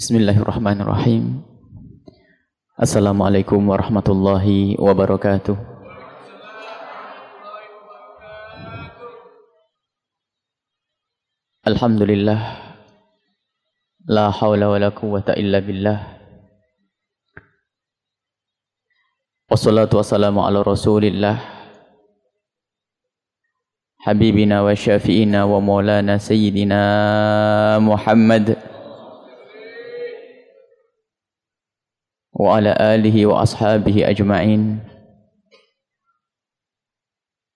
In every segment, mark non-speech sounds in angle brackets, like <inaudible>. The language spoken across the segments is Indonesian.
Bismillahirrahmanirrahim. Assalamualaikum warahmatullahi wabarakatuh. Alhamdulillah. La hawla wa la quwwata illa billah. Wassalatu wassalamu ala rasulillah. Habibina wa syafi'ina wa maulana sayyidina Muhammad. وعلى آله وأصحابه أجمعين.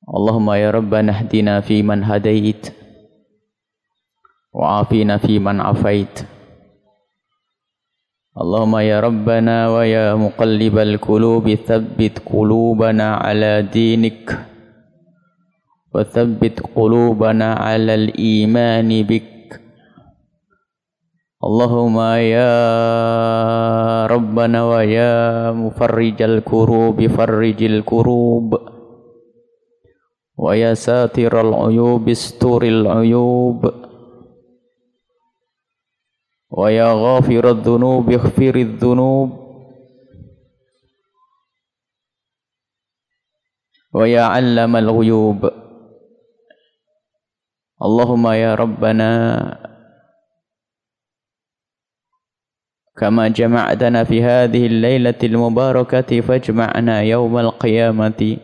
اللهم يا ربنا اهدنا فيمن هديت وعافينا فيمن عافيت. اللهم يا ربنا ويا مقلب القلوب ثبت قلوبنا على دينك وثبت قلوبنا على الإيمان بك. اللهم يا ربنا ويا مفرج الكروب فرج الكروب. ويا ساتر العيوب استر العيوب. ويا غافر الذنوب اغفر الذنوب. ويا علم الغيوب. اللهم يا ربنا كما جمعتنا في هذه الليلة المباركة فاجمعنا يوم القيامة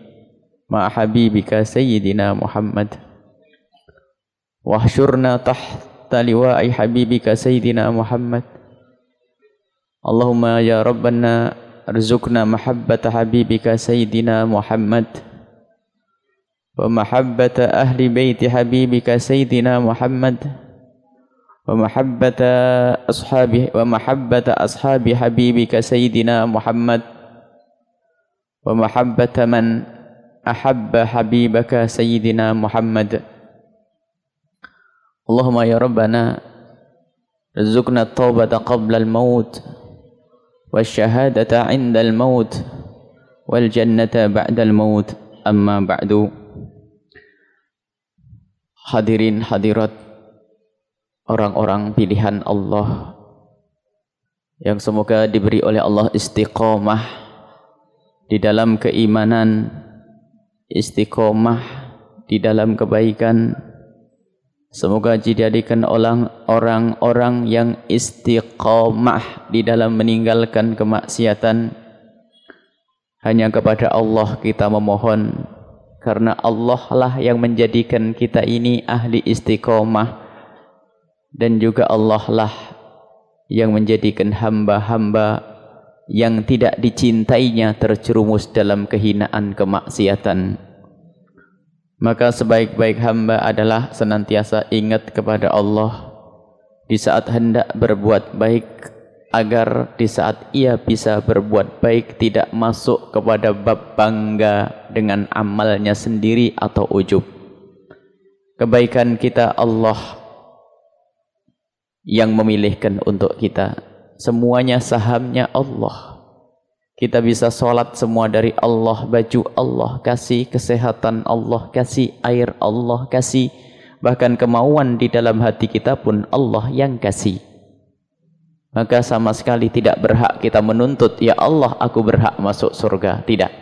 مع حبيبك سيدنا محمد. واحشرنا تحت لواء حبيبك سيدنا محمد. اللهم يا ربنا ارزقنا محبة حبيبك سيدنا محمد. ومحبة أهل بيت حبيبك سيدنا محمد. ومحبة أصحاب ومحبة أصحاب حبيبك سيدنا محمد. ومحبة من أحب حبيبك سيدنا محمد. اللهم يا ربنا رزقنا التوبة قبل الموت والشهادة عند الموت والجنة بعد الموت. أما بعد. حاضرين حاضرات. Orang-orang pilihan Allah yang semoga diberi oleh Allah istiqomah di dalam keimanan, istiqomah di dalam kebaikan. Semoga dijadikan orang-orang yang istiqomah di dalam meninggalkan kemaksiatan. Hanya kepada Allah kita memohon karena Allah lah yang menjadikan kita ini ahli istiqomah dan juga Allah lah yang menjadikan hamba-hamba yang tidak dicintainya terjerumus dalam kehinaan kemaksiatan. Maka sebaik-baik hamba adalah senantiasa ingat kepada Allah di saat hendak berbuat baik agar di saat ia bisa berbuat baik tidak masuk kepada bab bangga dengan amalnya sendiri atau ujub. Kebaikan kita Allah yang memilihkan untuk kita. Semuanya sahamnya Allah. Kita bisa sholat semua dari Allah, baju Allah kasih, kesehatan Allah kasih, air Allah kasih, bahkan kemauan di dalam hati kita pun Allah yang kasih. Maka sama sekali tidak berhak kita menuntut, Ya Allah aku berhak masuk surga. Tidak.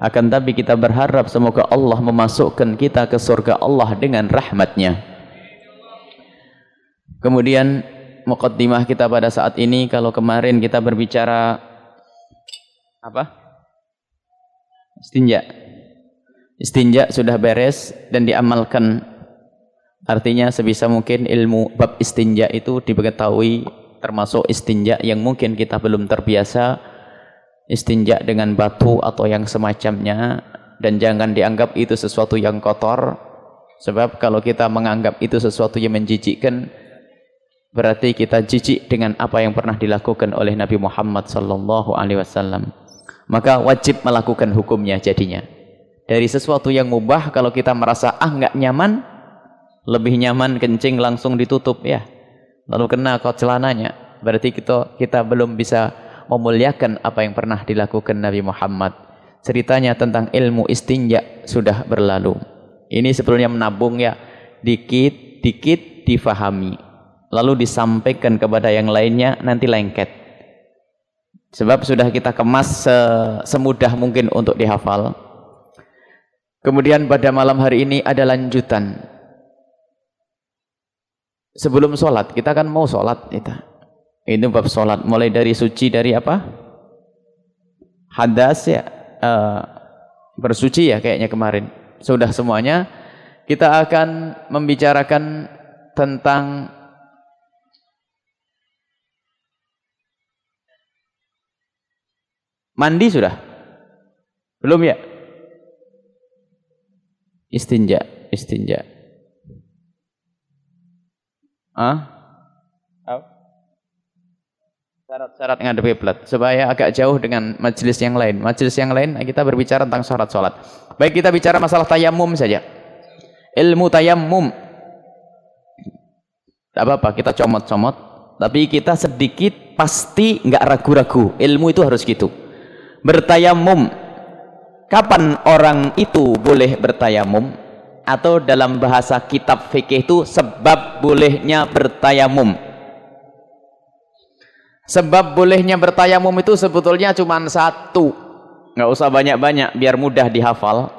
Akan tapi kita berharap semoga Allah memasukkan kita ke surga Allah dengan rahmatnya. Kemudian mukaddimah kita pada saat ini kalau kemarin kita berbicara apa? Istinja. Istinja sudah beres dan diamalkan. Artinya sebisa mungkin ilmu bab istinja itu diketahui termasuk istinja yang mungkin kita belum terbiasa istinja dengan batu atau yang semacamnya dan jangan dianggap itu sesuatu yang kotor sebab kalau kita menganggap itu sesuatu yang menjijikkan berarti kita jijik dengan apa yang pernah dilakukan oleh Nabi Muhammad sallallahu alaihi wasallam. Maka wajib melakukan hukumnya jadinya. Dari sesuatu yang mubah kalau kita merasa ah enggak nyaman, lebih nyaman kencing langsung ditutup ya. Lalu kena kau celananya, berarti kita kita belum bisa memuliakan apa yang pernah dilakukan Nabi Muhammad. Ceritanya tentang ilmu istinja sudah berlalu. Ini sebetulnya menabung ya, dikit-dikit difahami lalu disampaikan kepada yang lainnya nanti lengket. Sebab sudah kita kemas se semudah mungkin untuk dihafal. Kemudian pada malam hari ini ada lanjutan. Sebelum sholat, kita kan mau sholat. Kita. Ini bab sholat. Mulai dari suci dari apa? Hadas ya. Uh, bersuci ya kayaknya kemarin. Sudah semuanya. Kita akan membicarakan tentang Mandi sudah? Belum ya? Istinja, istinja. Ah? Syarat-syarat ngadep kiblat supaya agak jauh dengan majelis yang lain. Majelis yang lain kita berbicara tentang syarat salat. Baik kita bicara masalah tayamum saja. Ilmu tayamum. Tak apa-apa kita comot-comot, tapi kita sedikit pasti nggak ragu-ragu. Ilmu itu harus gitu bertayamum. Kapan orang itu boleh bertayamum? Atau dalam bahasa kitab fikih itu sebab bolehnya bertayamum. Sebab bolehnya bertayamum itu sebetulnya cuma satu. Nggak usah banyak-banyak biar mudah dihafal.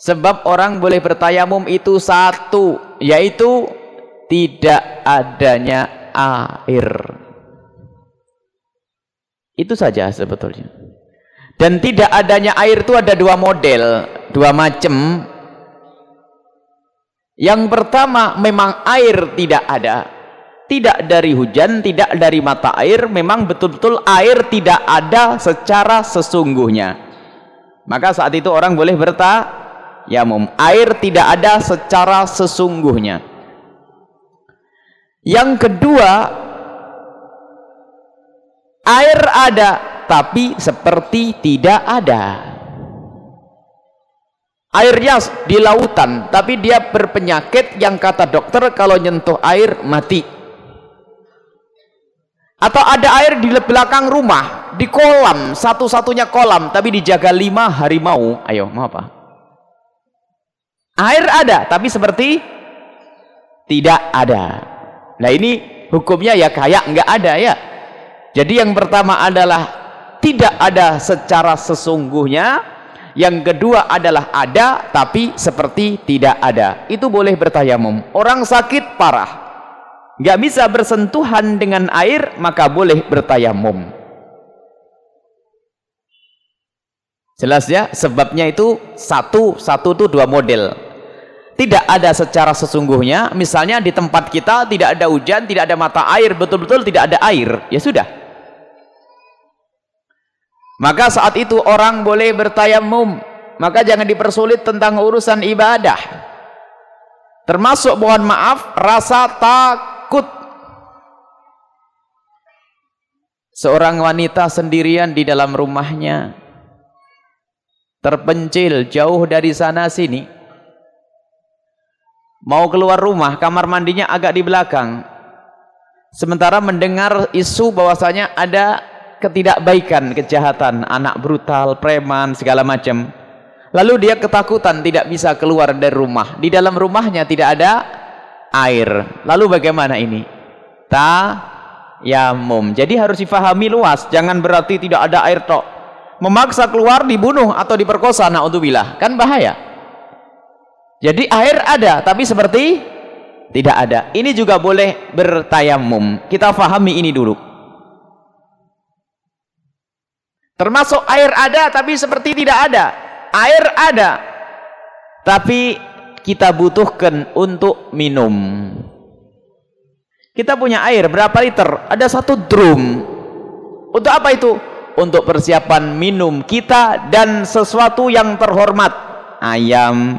Sebab orang boleh bertayamum itu satu yaitu tidak adanya air itu saja sebetulnya. Dan tidak adanya air itu ada dua model, dua macam. Yang pertama memang air tidak ada. Tidak dari hujan, tidak dari mata air, memang betul-betul air tidak ada secara sesungguhnya. Maka saat itu orang boleh bertayamum. Air tidak ada secara sesungguhnya. Yang kedua, Air ada, tapi seperti tidak ada. Airnya di lautan, tapi dia berpenyakit yang kata dokter kalau nyentuh air mati. Atau ada air di belakang rumah, di kolam, satu-satunya kolam, tapi dijaga lima harimau. Ayo, mau apa? Air ada, tapi seperti tidak ada. Nah ini hukumnya ya kayak nggak ada ya. Jadi yang pertama adalah tidak ada secara sesungguhnya. Yang kedua adalah ada tapi seperti tidak ada. Itu boleh bertayamum. Orang sakit parah. Gak bisa bersentuhan dengan air maka boleh bertayamum. Jelas ya? Sebabnya itu satu, satu itu dua model. Tidak ada secara sesungguhnya. Misalnya di tempat kita tidak ada hujan, tidak ada mata air, betul-betul tidak ada air. Ya sudah maka saat itu orang boleh bertayamum. Maka jangan dipersulit tentang urusan ibadah. Termasuk mohon maaf rasa takut. Seorang wanita sendirian di dalam rumahnya. Terpencil jauh dari sana sini. Mau keluar rumah kamar mandinya agak di belakang. Sementara mendengar isu bahwasanya ada ketidakbaikan, kejahatan, anak brutal, preman, segala macam. Lalu dia ketakutan tidak bisa keluar dari rumah. Di dalam rumahnya tidak ada air. Lalu bagaimana ini? Tayamum. Jadi harus difahami luas. Jangan berarti tidak ada air tok. Memaksa keluar dibunuh atau diperkosa naudzubillah. Kan bahaya. Jadi air ada tapi seperti tidak ada. Ini juga boleh bertayamum. Kita fahami ini dulu. Termasuk air ada tapi seperti tidak ada. Air ada tapi kita butuhkan untuk minum. Kita punya air berapa liter? Ada satu drum. Untuk apa itu? Untuk persiapan minum kita dan sesuatu yang terhormat. Ayam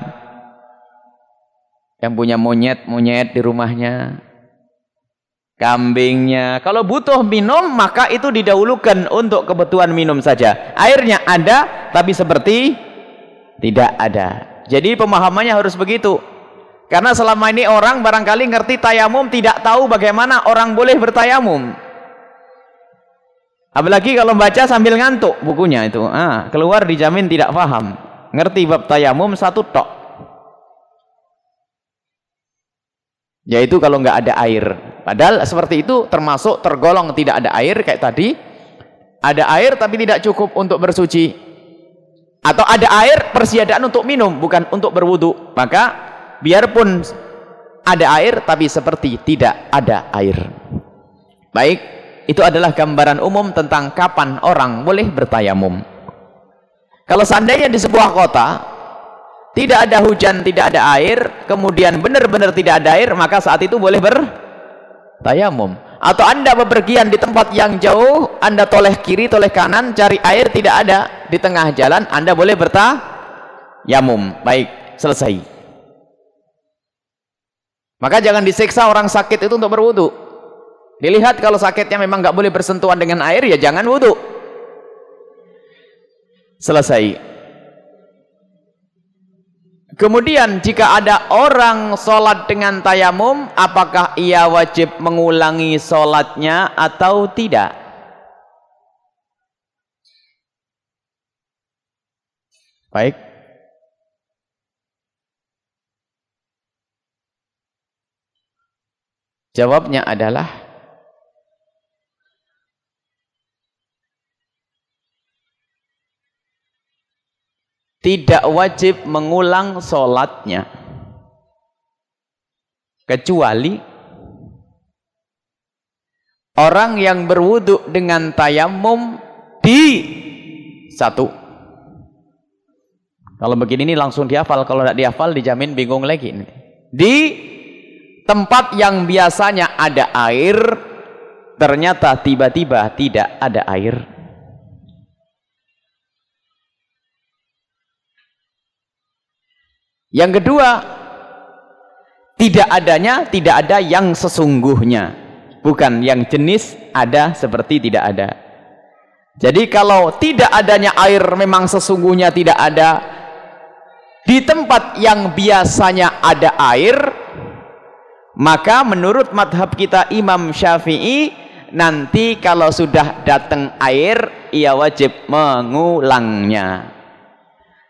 yang punya monyet-monyet di rumahnya kambingnya. Kalau butuh minum maka itu didahulukan untuk kebutuhan minum saja. Airnya ada tapi seperti tidak ada. Jadi pemahamannya harus begitu. Karena selama ini orang barangkali ngerti tayamum tidak tahu bagaimana orang boleh bertayamum. Apalagi kalau baca sambil ngantuk bukunya itu. Ah, keluar dijamin tidak paham. Ngerti bab tayamum satu tok. Yaitu kalau nggak ada air. Padahal seperti itu termasuk tergolong tidak ada air kayak tadi. Ada air tapi tidak cukup untuk bersuci. Atau ada air persiadaan untuk minum bukan untuk berwudu. Maka biarpun ada air tapi seperti tidak ada air. Baik, itu adalah gambaran umum tentang kapan orang boleh bertayamum. Kalau seandainya di sebuah kota tidak ada hujan, tidak ada air, kemudian benar-benar tidak ada air, maka saat itu boleh bertayamum. Atau Anda bepergian di tempat yang jauh, Anda toleh kiri, toleh kanan, cari air tidak ada di tengah jalan, Anda boleh bertayamum. Baik, selesai. Maka jangan disiksa orang sakit itu untuk berwudu. Dilihat kalau sakitnya memang nggak boleh bersentuhan dengan air, ya jangan wudu. Selesai. Kemudian jika ada orang sholat dengan tayamum, apakah ia wajib mengulangi sholatnya atau tidak? Baik. Jawabnya adalah tidak wajib mengulang sholatnya. Kecuali orang yang berwudhu dengan tayamum di satu. Kalau begini ini langsung dihafal. Kalau tidak dihafal dijamin bingung lagi di tempat yang biasanya ada air ternyata tiba-tiba tidak ada air Yang kedua, tidak adanya, tidak ada yang sesungguhnya. Bukan yang jenis ada seperti tidak ada. Jadi kalau tidak adanya air memang sesungguhnya tidak ada. Di tempat yang biasanya ada air, maka menurut madhab kita Imam Syafi'i, nanti kalau sudah datang air, ia wajib mengulangnya.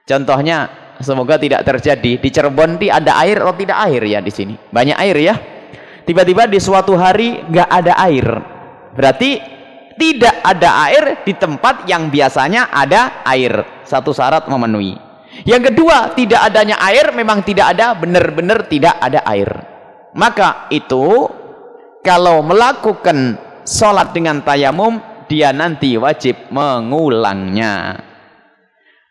Contohnya, semoga tidak terjadi. Di Cirebon di ada air atau tidak air ya di sini? Banyak air ya. Tiba-tiba di suatu hari nggak ada air. Berarti tidak ada air di tempat yang biasanya ada air. Satu syarat memenuhi. Yang kedua tidak adanya air memang tidak ada benar-benar tidak ada air. Maka itu kalau melakukan sholat dengan tayamum dia nanti wajib mengulangnya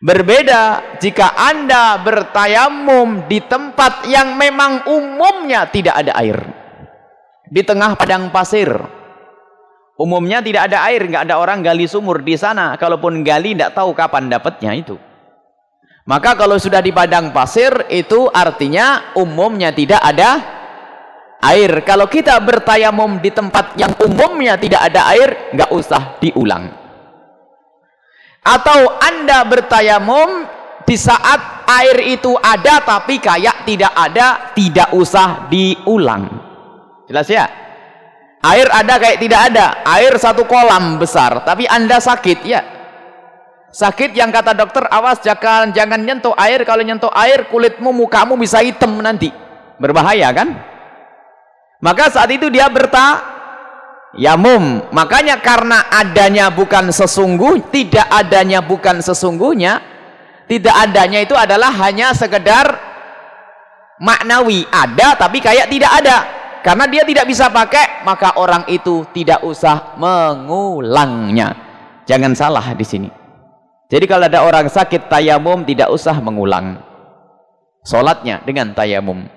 Berbeda jika Anda bertayamum di tempat yang memang umumnya tidak ada air. Di tengah padang pasir. Umumnya tidak ada air, nggak ada orang gali sumur di sana. Kalaupun gali tidak tahu kapan dapatnya itu. Maka kalau sudah di padang pasir itu artinya umumnya tidak ada air. Kalau kita bertayamum di tempat yang umumnya tidak ada air, nggak usah diulang atau anda bertayamum di saat air itu ada tapi kayak tidak ada tidak usah diulang. Jelas ya? Air ada kayak tidak ada. Air satu kolam besar tapi anda sakit ya? Sakit yang kata dokter awas jangan jangan nyentuh air. Kalau nyentuh air kulitmu mukamu bisa hitam nanti. Berbahaya kan? Maka saat itu dia berta yamum. Makanya karena adanya bukan sesungguh tidak adanya bukan sesungguhnya tidak adanya itu adalah hanya sekedar maknawi. Ada tapi kayak tidak ada. Karena dia tidak bisa pakai maka orang itu tidak usah mengulangnya. Jangan salah di sini. Jadi kalau ada orang sakit tayamum tidak usah mengulang solatnya dengan tayamum.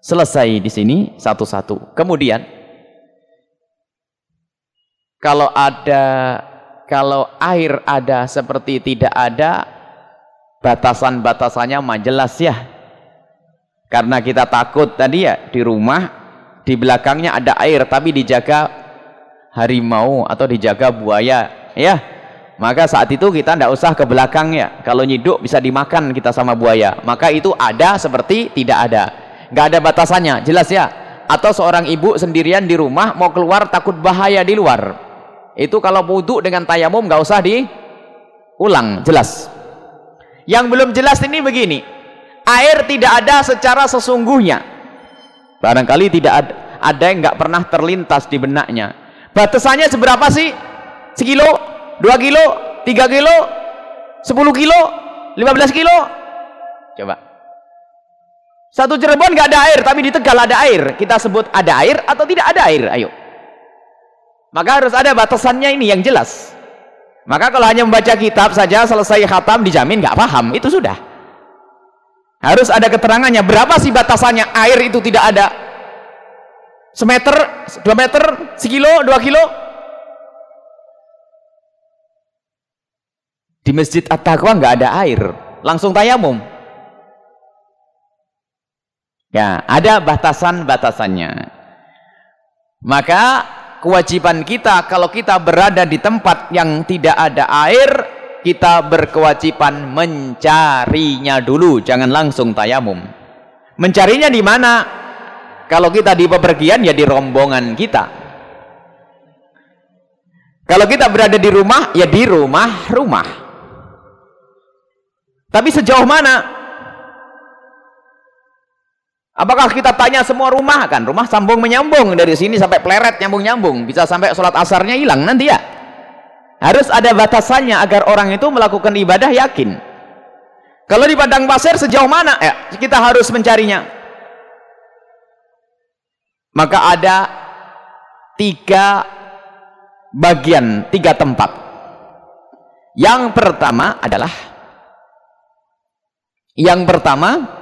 Selesai di sini satu-satu. Kemudian kalau ada kalau air ada seperti tidak ada batasan-batasannya mah jelas ya. Karena kita takut tadi ya di rumah di belakangnya ada air tapi dijaga harimau atau dijaga buaya ya. Maka saat itu kita tidak usah ke belakang ya. Kalau nyiduk bisa dimakan kita sama buaya. Maka itu ada seperti tidak ada. Nggak ada batasannya jelas ya. Atau seorang ibu sendirian di rumah mau keluar takut bahaya di luar itu kalau wudhu dengan tayamum nggak usah diulang jelas yang belum jelas ini begini air tidak ada secara sesungguhnya Barangkali tidak ada, ada yang nggak pernah terlintas di benaknya. Batasannya seberapa sih? Sekilo? Dua kilo? Tiga kilo? Sepuluh kilo? Lima belas kilo? Coba. Satu Cirebon nggak ada air, tapi di Tegal ada air. Kita sebut ada air atau tidak ada air? Ayo. Maka harus ada batasannya ini yang jelas. Maka kalau hanya membaca kitab saja selesai khatam dijamin nggak paham, itu sudah. Harus ada keterangannya. Berapa sih batasannya? Air itu tidak ada. Semeter, dua meter, sekilo, dua kilo. Di Masjid At-Taqwa nggak ada air. Langsung tayamum. Ya, ada batasan-batasannya. Maka kewajiban kita kalau kita berada di tempat yang tidak ada air, kita berkewajiban mencarinya dulu, jangan langsung tayamum. Mencarinya di mana? Kalau kita di bepergian ya di rombongan kita. Kalau kita berada di rumah ya di rumah-rumah. Tapi sejauh mana? Apakah kita tanya semua rumah kan? Rumah sambung menyambung dari sini sampai pleret nyambung-nyambung, bisa sampai sholat asarnya hilang nanti ya. Harus ada batasannya agar orang itu melakukan ibadah yakin. Kalau di padang pasir sejauh mana ya kita harus mencarinya? Maka ada tiga bagian, tiga tempat. Yang pertama adalah yang pertama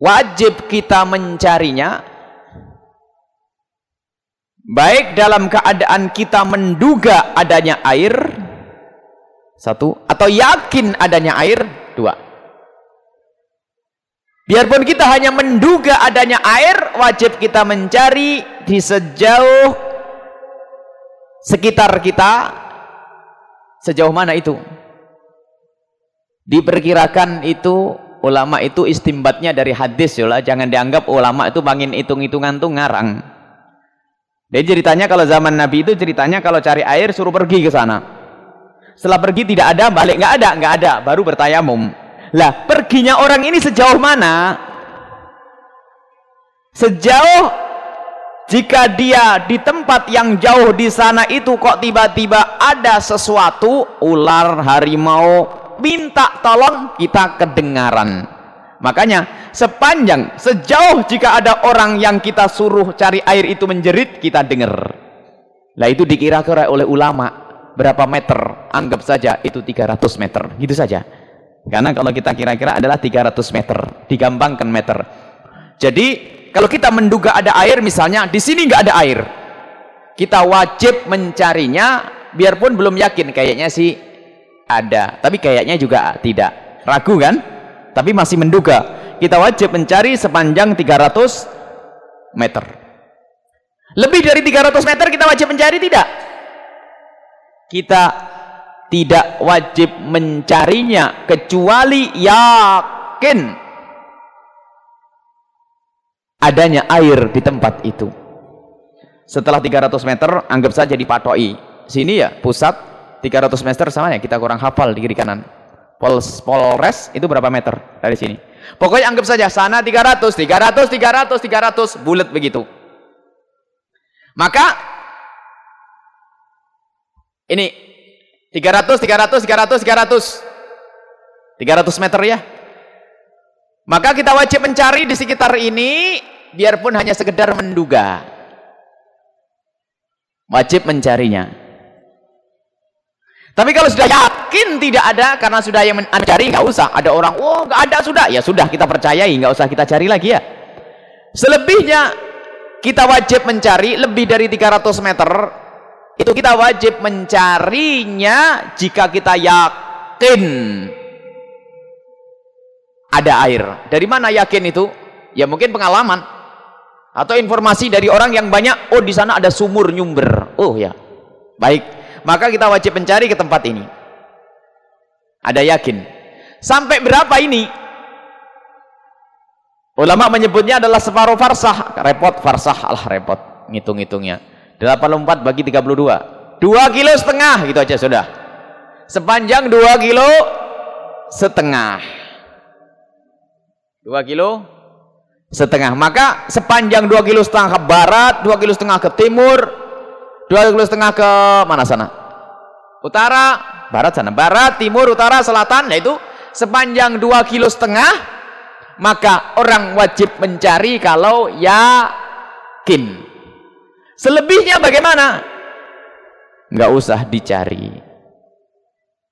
wajib kita mencarinya. Baik dalam keadaan kita menduga adanya air. Satu. Atau yakin adanya air. Dua. Biarpun kita hanya menduga adanya air wajib kita mencari di sejauh sekitar kita. Sejauh mana itu? Diperkirakan itu ulama itu istimbatnya dari hadis ya jangan dianggap ulama itu bangin hitung-hitungan tuh ngarang dia ceritanya kalau zaman Nabi itu ceritanya kalau cari air suruh pergi ke sana. Setelah pergi tidak ada, balik nggak ada, nggak ada, baru bertayamum. Lah, perginya orang ini sejauh mana? Sejauh jika dia di tempat yang jauh di sana itu kok tiba-tiba ada sesuatu ular harimau minta tolong kita kedengaran Makanya sepanjang sejauh jika ada orang yang kita suruh cari air itu menjerit kita dengar. Lah itu dikira-kira oleh ulama berapa meter? Anggap saja itu 300 meter. Gitu saja. Karena kalau kita kira-kira adalah 300 meter, digampangkan meter. Jadi kalau kita menduga ada air misalnya di sini nggak ada air. Kita wajib mencarinya biarpun belum yakin kayaknya sih ada, tapi kayaknya juga tidak. Ragu kan? tapi masih menduga. Kita wajib mencari sepanjang 300 meter. Lebih dari 300 meter kita wajib mencari tidak? Kita tidak wajib mencarinya kecuali yakin adanya air di tempat itu. Setelah 300 meter anggap saja dipatoi. Sini ya pusat 300 meter sama ya kita kurang hafal di kiri kanan Pols, Polres itu berapa meter dari sini? Pokoknya anggap saja sana 300, 300, 300, 300, bulat begitu. Maka ini 300, 300, 300, 300. 300 meter ya. Maka kita wajib mencari di sekitar ini biarpun hanya sekedar menduga. Wajib mencarinya. Tapi kalau sudah yakin tidak ada karena sudah yang mencari nggak usah. Ada orang, oh nggak ada sudah, ya sudah kita percayai, nggak usah kita cari lagi ya. Selebihnya kita wajib mencari lebih dari 300 meter. Itu kita wajib mencarinya jika kita yakin ada air. Dari mana yakin itu? Ya mungkin pengalaman atau informasi dari orang yang banyak. Oh di sana ada sumur nyumber. Oh ya, baik maka kita wajib mencari ke tempat ini. Ada yakin? Sampai berapa ini? Ulama menyebutnya adalah separuh farsah. Repot farsah alah repot. Ngitung-ngitungnya. 84 bagi 32 2 kilo setengah gitu aja sudah. Sepanjang 2 kilo setengah. Dua kilo setengah. Maka sepanjang dua kilo setengah ke barat, dua kilo setengah ke timur, dua kilo setengah ke mana sana? Utara, barat sana. Barat, timur, utara, selatan. Nah itu sepanjang dua kilo setengah, maka orang wajib mencari kalau yakin. Selebihnya bagaimana? Nggak usah dicari.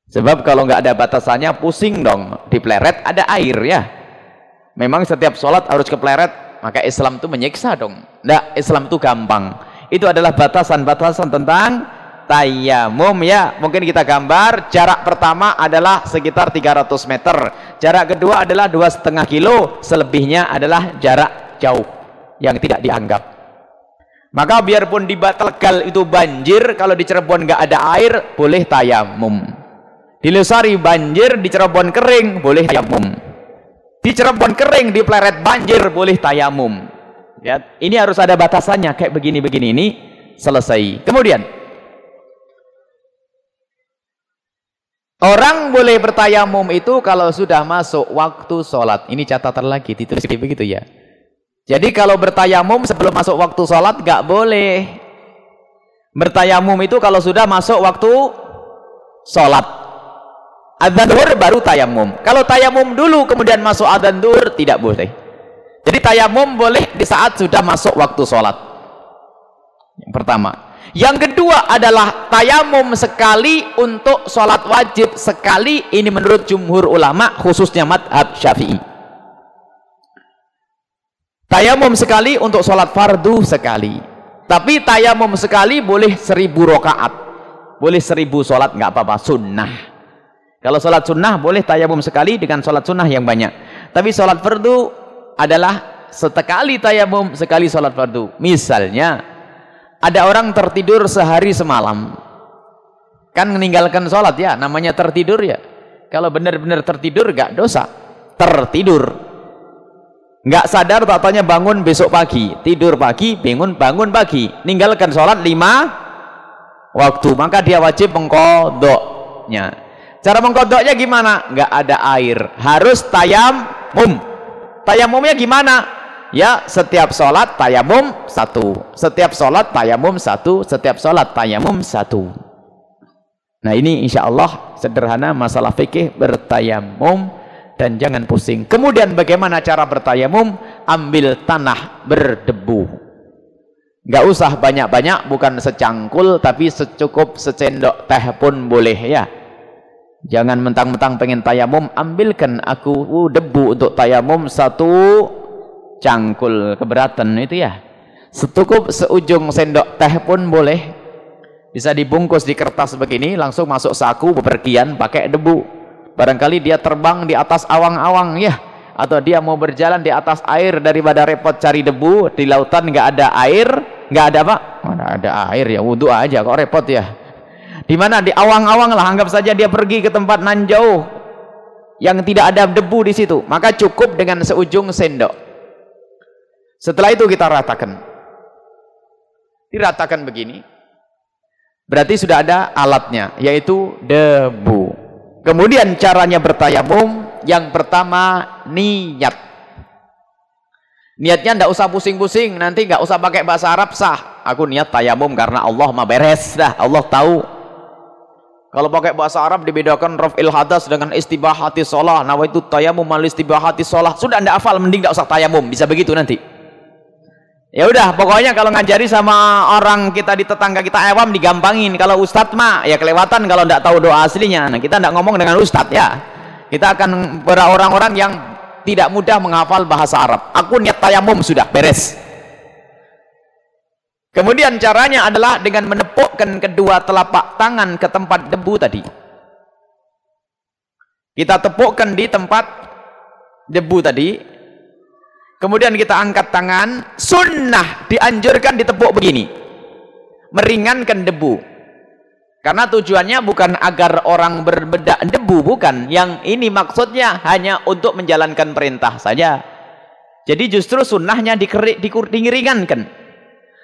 Sebab kalau nggak ada batasannya pusing dong. Di pleret ada air ya memang setiap sholat harus kepleret maka Islam itu menyiksa dong enggak Islam itu gampang itu adalah batasan-batasan tentang tayamum ya. Mungkin kita gambar jarak pertama adalah sekitar 300 meter. Jarak kedua adalah dua setengah kilo selebihnya adalah jarak jauh yang tidak dianggap. Maka biarpun di Batelgal itu banjir kalau di Cirebon nggak ada air boleh tayamum di Lesari banjir di Cirebon kering boleh tayamum di Cirebon kering, di pleret banjir boleh tayamum. Ya, ini harus ada batasannya kayak begini-begini ini selesai. Kemudian Orang boleh bertayamum itu kalau sudah masuk waktu sholat. Ini catatan lagi, ditulis begitu ya. Jadi kalau bertayamum sebelum masuk waktu sholat gak boleh. Bertayamum itu kalau sudah masuk waktu sholat. Adzan duhur baru tayamum. Kalau tayamum dulu kemudian masuk adzan duhur tidak boleh. Jadi tayamum boleh di saat sudah masuk waktu sholat. Yang pertama. Yang kedua adalah tayamum sekali untuk sholat wajib sekali. Ini menurut jumhur ulama khususnya madhab syafi'i. Tayamum sekali untuk sholat fardu sekali. Tapi tayamum sekali boleh seribu rokaat. Boleh seribu sholat nggak apa-apa sunnah. Kalau sholat sunnah boleh tayamum sekali dengan sholat sunnah yang banyak. Tapi sholat fardu adalah setekali tayamum sekali sholat fardu. Misalnya ada orang tertidur sehari semalam. Kan meninggalkan sholat ya, namanya tertidur ya. Kalau benar-benar tertidur gak dosa. Tertidur. Gak sadar tak bangun besok pagi. Tidur pagi, bangun bangun pagi. Ninggalkan sholat lima waktu. Maka dia wajib mengkodoknya Cara mengkodoknya gimana? Enggak ada air. Harus tayamum. Tayamumnya gimana? Ya, setiap sholat tayamum satu. Setiap sholat tayamum satu. Setiap sholat tayamum satu. Nah ini insya Allah sederhana masalah fikih bertayamum dan jangan pusing. Kemudian bagaimana cara bertayamum? Ambil tanah berdebu. Enggak usah banyak-banyak, bukan secangkul, tapi secukup secendok teh pun boleh ya Jangan mentang-mentang pengen tayamum, ambilkan aku uh, debu untuk tayamum satu cangkul keberatan itu ya. Setukup seujung sendok teh pun boleh. Bisa dibungkus di kertas begini, langsung masuk saku bepergian pakai debu. Barangkali dia terbang di atas awang-awang ya. Atau dia mau berjalan di atas air daripada repot cari debu. Di lautan nggak ada air, nggak ada apa? Mana ada air ya, wudhu aja kok repot ya di mana? Di awang-awang lah. Anggap saja dia pergi ke tempat nan jauh yang tidak ada debu di situ. Maka cukup dengan seujung sendok. Setelah itu kita ratakan. Diratakan begini. Berarti sudah ada alatnya yaitu debu. Kemudian caranya bertayamum. Yang pertama niat. Niatnya tidak usah pusing-pusing. Nanti nggak usah pakai bahasa Arab sah. Aku niat tayamum karena Allah mah beres dah. Allah tahu kalau pakai bahasa Arab dibedakan raf'il hadas dengan istibahati sholah. itu tayamum mal istibahati sholah. Sudah anda hafal, mending tidak usah tayamum. Bisa begitu nanti. Ya udah, pokoknya kalau ngajari sama orang kita di tetangga kita awam digampangin. Kalau ustadz mah ya kelewatan kalau tidak tahu doa aslinya. Nah, kita tidak ngomong dengan ustadz ya. Kita akan orang-orang yang tidak mudah menghafal bahasa Arab. Aku niat tayamum sudah beres. Kemudian caranya adalah dengan menepukkan kedua telapak tangan ke tempat debu tadi. Kita tepukkan di tempat debu tadi. Kemudian kita angkat tangan. Sunnah dianjurkan ditepuk begini. Meringankan debu. Karena tujuannya bukan agar orang berbedak debu. Bukan. Yang ini maksudnya hanya untuk menjalankan perintah saja. Jadi justru sunnahnya diringankan.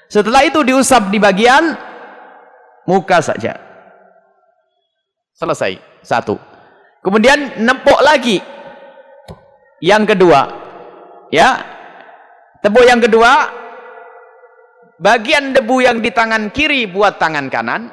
Setelah itu diusap di bagian muka saja. Selesai. Satu. Kemudian nempok lagi. Yang kedua. Ya. Debu yang kedua, bagian debu yang di tangan kiri buat tangan kanan.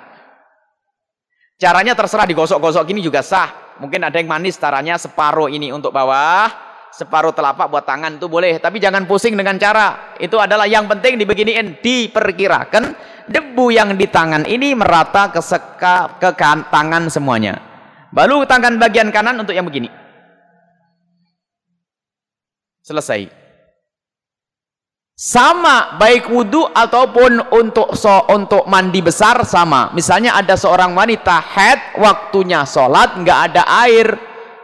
Caranya terserah digosok-gosok gini juga sah. Mungkin ada yang manis caranya separuh ini untuk bawah, separuh telapak buat tangan itu boleh. Tapi jangan pusing dengan cara. Itu adalah yang penting dibeginiin. Diperkirakan debu yang di tangan ini merata ke, seka, ke kan, tangan semuanya. Baru tangan bagian kanan untuk yang begini. Selesai sama baik wudhu ataupun untuk so, untuk mandi besar sama misalnya ada seorang wanita head waktunya sholat nggak ada air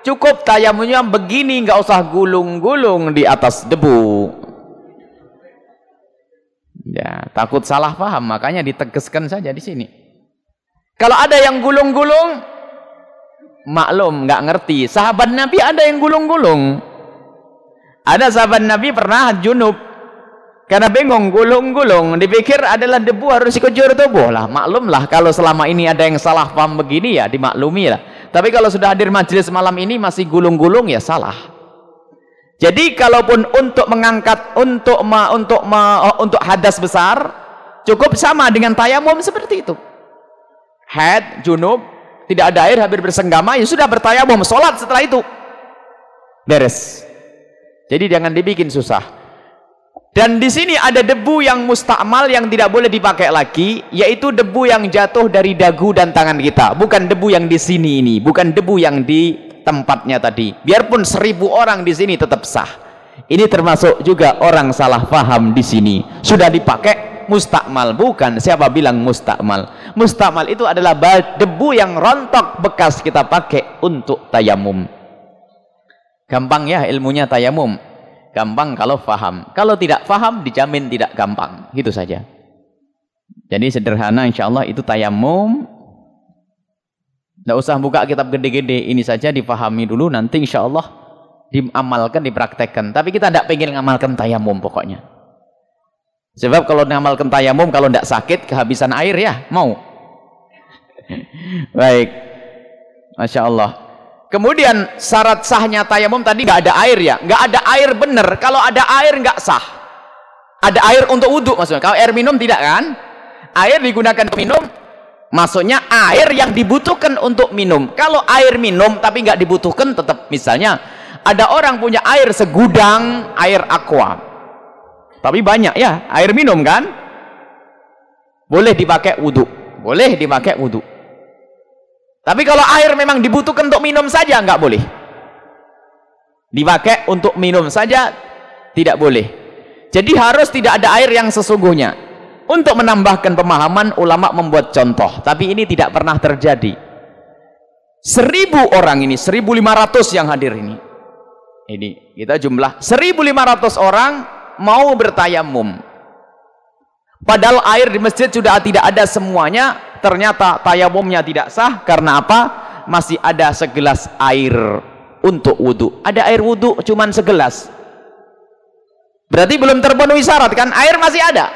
cukup tayamunya begini nggak usah gulung-gulung di atas debu. Ya takut salah paham makanya ditegaskan saja di sini. Kalau ada yang gulung-gulung maklum nggak ngerti. Sahabat Nabi ada yang gulung-gulung. Ada sahabat Nabi pernah junub. Karena bingung, gulung-gulung, dipikir adalah debu harus dikejur tubuh lah. Maklumlah kalau selama ini ada yang salah paham begini ya dimaklumi lah. Tapi kalau sudah hadir majelis malam ini masih gulung-gulung ya salah. Jadi kalaupun untuk mengangkat untuk ma, untuk ma, oh, untuk hadas besar cukup sama dengan tayamum seperti itu. Head, junub, tidak ada air hampir bersenggama ya sudah bertayamum, sholat setelah itu. Beres. Jadi jangan dibikin susah. Dan di sini ada debu yang mustakmal yang tidak boleh dipakai lagi, yaitu debu yang jatuh dari dagu dan tangan kita. Bukan debu yang di sini ini, bukan debu yang di tempatnya tadi. Biarpun seribu orang di sini tetap sah. Ini termasuk juga orang salah faham di sini. Sudah dipakai mustakmal, bukan siapa bilang mustakmal. Mustakmal itu adalah debu yang rontok bekas kita pakai untuk tayamum. Gampang ya ilmunya tayamum Gampang kalau faham. Kalau tidak faham, dijamin tidak gampang. Gitu saja. Jadi sederhana insya Allah itu tayamum. Tidak usah buka kitab gede-gede. Ini saja difahami dulu. Nanti insya Allah diamalkan, dipraktekkan. Tapi kita tidak pengen ngamalkan tayamum pokoknya. Sebab kalau ngamalkan tayamum, kalau tidak sakit, kehabisan air ya, mau. <laughs> Baik. Masya Allah. Kemudian syarat sahnya tayamum tadi nggak ada air ya, nggak ada air bener. Kalau ada air nggak sah. Ada air untuk wudhu maksudnya. Kalau air minum tidak kan? Air digunakan untuk minum, maksudnya air yang dibutuhkan untuk minum. Kalau air minum tapi nggak dibutuhkan tetap misalnya ada orang punya air segudang air aqua, tapi banyak ya air minum kan? Boleh dipakai wudhu, boleh dipakai wudhu. Tapi kalau air memang dibutuhkan untuk minum saja nggak boleh. Dipakai untuk minum saja tidak boleh. Jadi harus tidak ada air yang sesungguhnya. Untuk menambahkan pemahaman ulama membuat contoh, tapi ini tidak pernah terjadi. Seribu orang ini, seribu lima ratus yang hadir ini. Ini kita jumlah seribu lima ratus orang mau bertayamum. Padahal air di masjid sudah tidak ada semuanya, ternyata tayamumnya tidak sah karena apa? Masih ada segelas air untuk wudhu. Ada air wudhu cuman segelas. Berarti belum terpenuhi syarat kan? Air masih ada.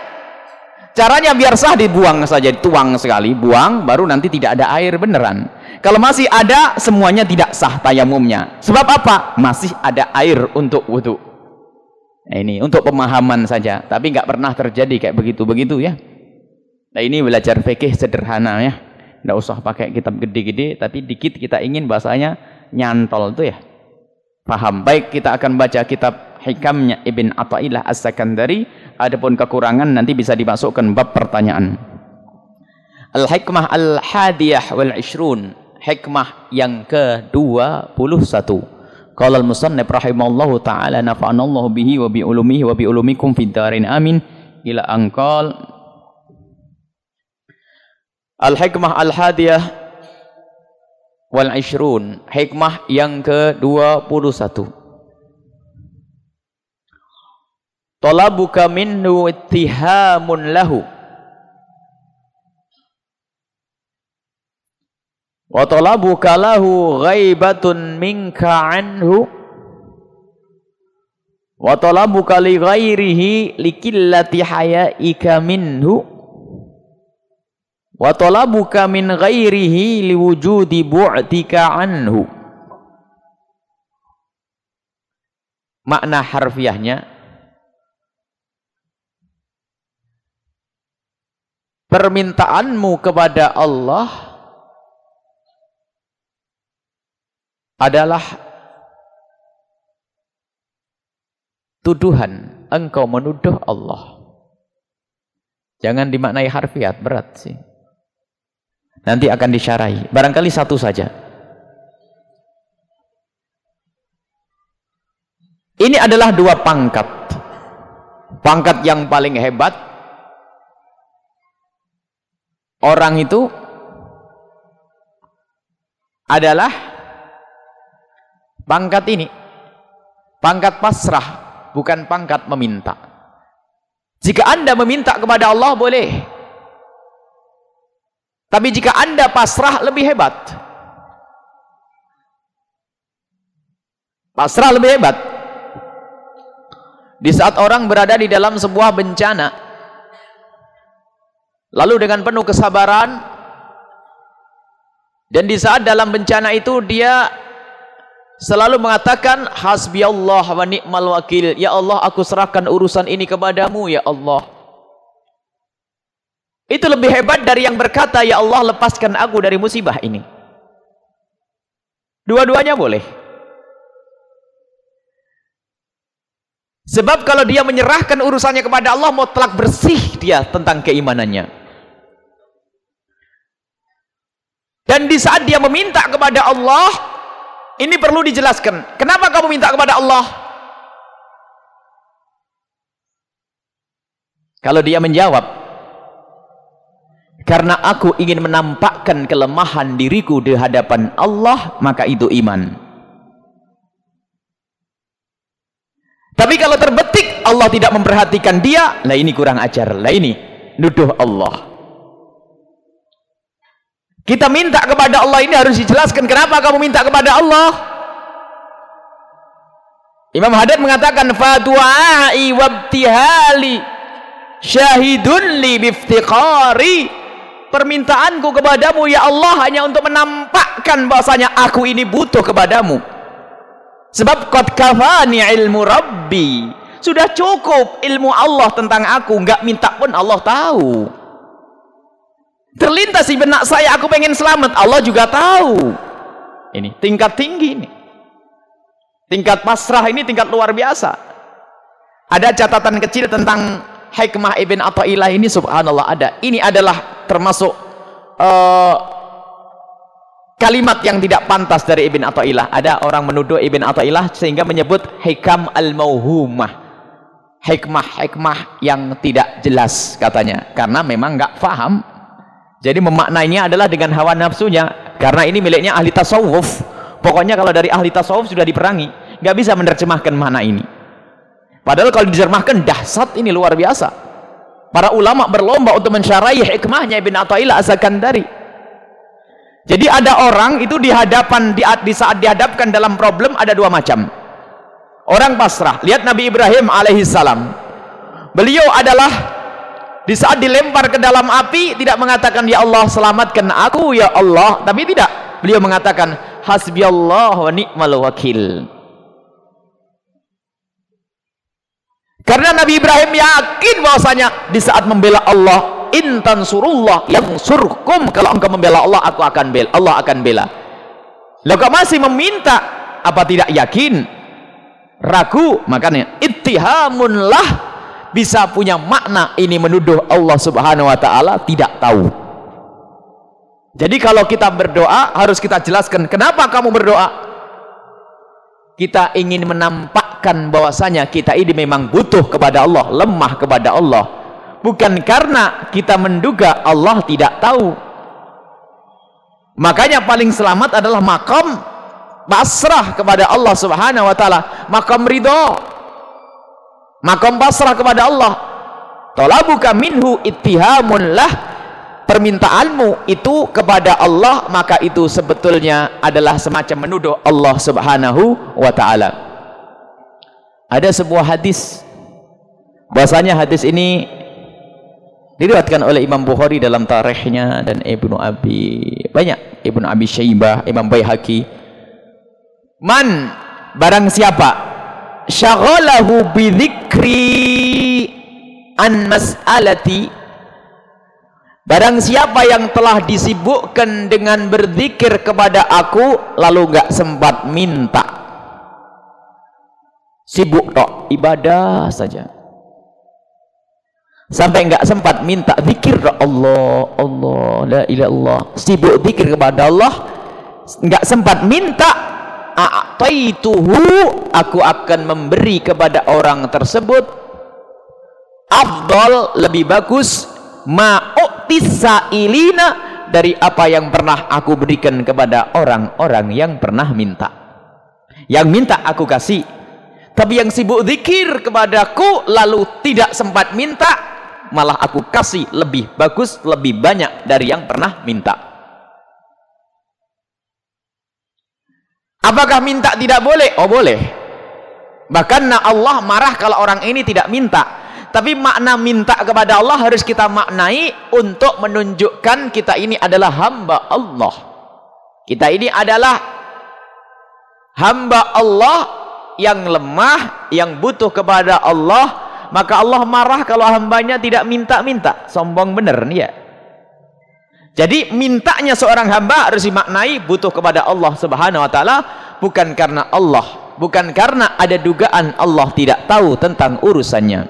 Caranya biar sah dibuang saja, dituang sekali, buang, baru nanti tidak ada air beneran. Kalau masih ada, semuanya tidak sah tayamumnya. Sebab apa? Masih ada air untuk wudhu. Nah, ini untuk pemahaman saja, tapi nggak pernah terjadi kayak begitu-begitu ya. Nah ini belajar fikih sederhana ya. Tidak usah pakai kitab gede-gede, tapi dikit kita ingin bahasanya nyantol itu ya. Paham. Baik kita akan baca kitab hikamnya Ibn Atta'illah As-Sakandari. Adapun kekurangan nanti bisa dimasukkan bab pertanyaan. Al-Hikmah Al-Hadiyah Wal-Ishrun. Hikmah yang ke-21. Qala al-musannif rahimallahu taala nafa'anallahu bihi wa bi ulumihi wa bi fid darin amin ila anqal Al-Hikmah Al-Hadiyah wal Ishrun, hikmah yang ke-21. Talabuka minhu ittihamun lahu. Wa talabuka lahu ghaibatun minka anhu. Wa talabuka li ghairihi likillati hayaika minhu wa talabuka min ghairihi liwujudi bu'tika anhu. Makna harfiahnya permintaanmu kepada Allah adalah tuduhan engkau menuduh Allah. Jangan dimaknai harfiat berat sih nanti akan disyarahi. Barangkali satu saja. Ini adalah dua pangkat. Pangkat yang paling hebat. Orang itu adalah pangkat ini. Pangkat pasrah bukan pangkat meminta. Jika anda meminta kepada Allah boleh tapi jika anda pasrah lebih hebat pasrah lebih hebat di saat orang berada di dalam sebuah bencana Lalu dengan penuh kesabaran dan di saat dalam bencana itu dia selalu mengatakan hasbiyallah wa ni'mal wakil. Ya Allah, aku serahkan urusan ini kepadamu ya Allah. Itu lebih hebat dari yang berkata ya Allah lepaskan aku dari musibah ini. Dua-duanya boleh. Sebab kalau dia menyerahkan urusannya kepada Allah mutlak bersih dia tentang keimanannya. Dan di saat dia meminta kepada Allah, ini perlu dijelaskan. Kenapa kamu minta kepada Allah? Kalau dia menjawab, karena aku ingin menampakkan kelemahan diriku di hadapan Allah, maka itu iman. Tapi kalau terbetik Allah tidak memperhatikan dia, lah ini kurang ajar, lah ini nuduh Allah. Kita minta kepada Allah ini harus dijelaskan kenapa kamu minta kepada Allah. Imam Haddad mengatakan fadu'ai wabtihali syahidun li biftiqari permintaanku kepadamu ya Allah hanya untuk menampakkan bahasanya aku ini butuh kepadamu. Sebab qad kafani ilmu rabbi. Sudah cukup ilmu Allah tentang aku enggak minta pun Allah tahu. Terlintas di benak saya aku pengen selamat Allah juga tahu. Ini tingkat tinggi ini. Tingkat pasrah ini tingkat luar biasa. Ada catatan kecil tentang hikmah Ibn Atta'illah ini subhanallah ada. Ini adalah termasuk uh, kalimat yang tidak pantas dari Ibn Atta'illah. Ada orang menuduh Ibn Atta'illah sehingga menyebut hikam al-mauhumah hikmah-hikmah yang tidak jelas katanya. Karena memang nggak faham. Jadi memaknainya adalah dengan hawa nafsunya. Karena ini miliknya ahli tasawuf. Pokoknya kalau dari ahli tasawuf sudah diperangi nggak bisa menerjemahkan mana ini. Padahal kalau diterjemahkan dahsyat ini luar biasa para ulama berlomba untuk mensyarahi hikmahnya Ibn Atta'illah As-Sakandari jadi ada orang itu di hadapan di, di saat dihadapkan dalam problem ada dua macam. Orang pasrah. Lihat Nabi Ibrahim alaihissalam beliau adalah di saat dilempar ke dalam api tidak mengatakan ya Allah selamatkan aku ya Allah. Tapi tidak. Beliau mengatakan hasbiyallah wa ni'mal wakil karena Nabi Ibrahim yakin bahwasanya di saat membela Allah intan surullah yang surkum kalau engkau membela Allah aku akan bela Allah akan bela. Lalu kau masih meminta? Apa tidak yakin? Ragu makanya ittihamunlah bisa punya makna ini menuduh Allah subhanahu wa ta'ala tidak tahu. Jadi kalau kita berdoa harus kita jelaskan kenapa kamu berdoa. Kita ingin menampakkan bahwasanya kita ini memang butuh kepada Allah lemah kepada Allah. Bukan karena kita menduga Allah tidak tahu. Makanya paling selamat adalah makam pasrah kepada Allah subhanahu wa ta'ala. Makam ridho. Makam pasrah kepada Allah. Talabuka minhu ittihamun lah. Permintaanmu itu kepada Allah maka itu sebetulnya adalah semacam menuduh Allah subhanahu wa ta'ala ada sebuah hadis bahasanya hadis ini diriwatkan oleh Imam Bukhari dalam tarikhnya dan Ibnu Abi banyak Ibnu Abi Syaibah Imam Baihaqi man barang siapa syaghalahu bidzikri an mas'alati Barang siapa yang telah disibukkan dengan berzikir kepada aku lalu enggak sempat minta. Sibuk tok ibadah saja. Sampai enggak sempat minta zikir Allah, Allah, la illallah. Sibuk zikir kepada Allah, enggak sempat minta a'taituhu aku akan memberi kepada orang tersebut afdal lebih bagus ma'u'tisailina dari apa yang pernah aku berikan kepada orang-orang yang pernah minta yang minta aku kasih tapi yang sibuk zikir kepadaku lalu tidak sempat minta malah aku kasih lebih bagus lebih banyak dari yang pernah minta. Apakah minta tidak boleh? oh boleh. Bahkan Allah marah kalau orang ini tidak minta. Tapi makna minta kepada Allah harus kita maknai untuk menunjukkan kita ini adalah hamba Allah. Kita ini adalah hamba Allah yang lemah yang butuh kepada Allah maka Allah marah kalau hambanya tidak minta-minta. Sombong bener nih ya. Jadi mintanya seorang hamba harus dimaknai butuh kepada Allah subhanahu wa ta'ala bukan karena Allah bukan karena ada dugaan Allah tidak tahu tentang urusannya.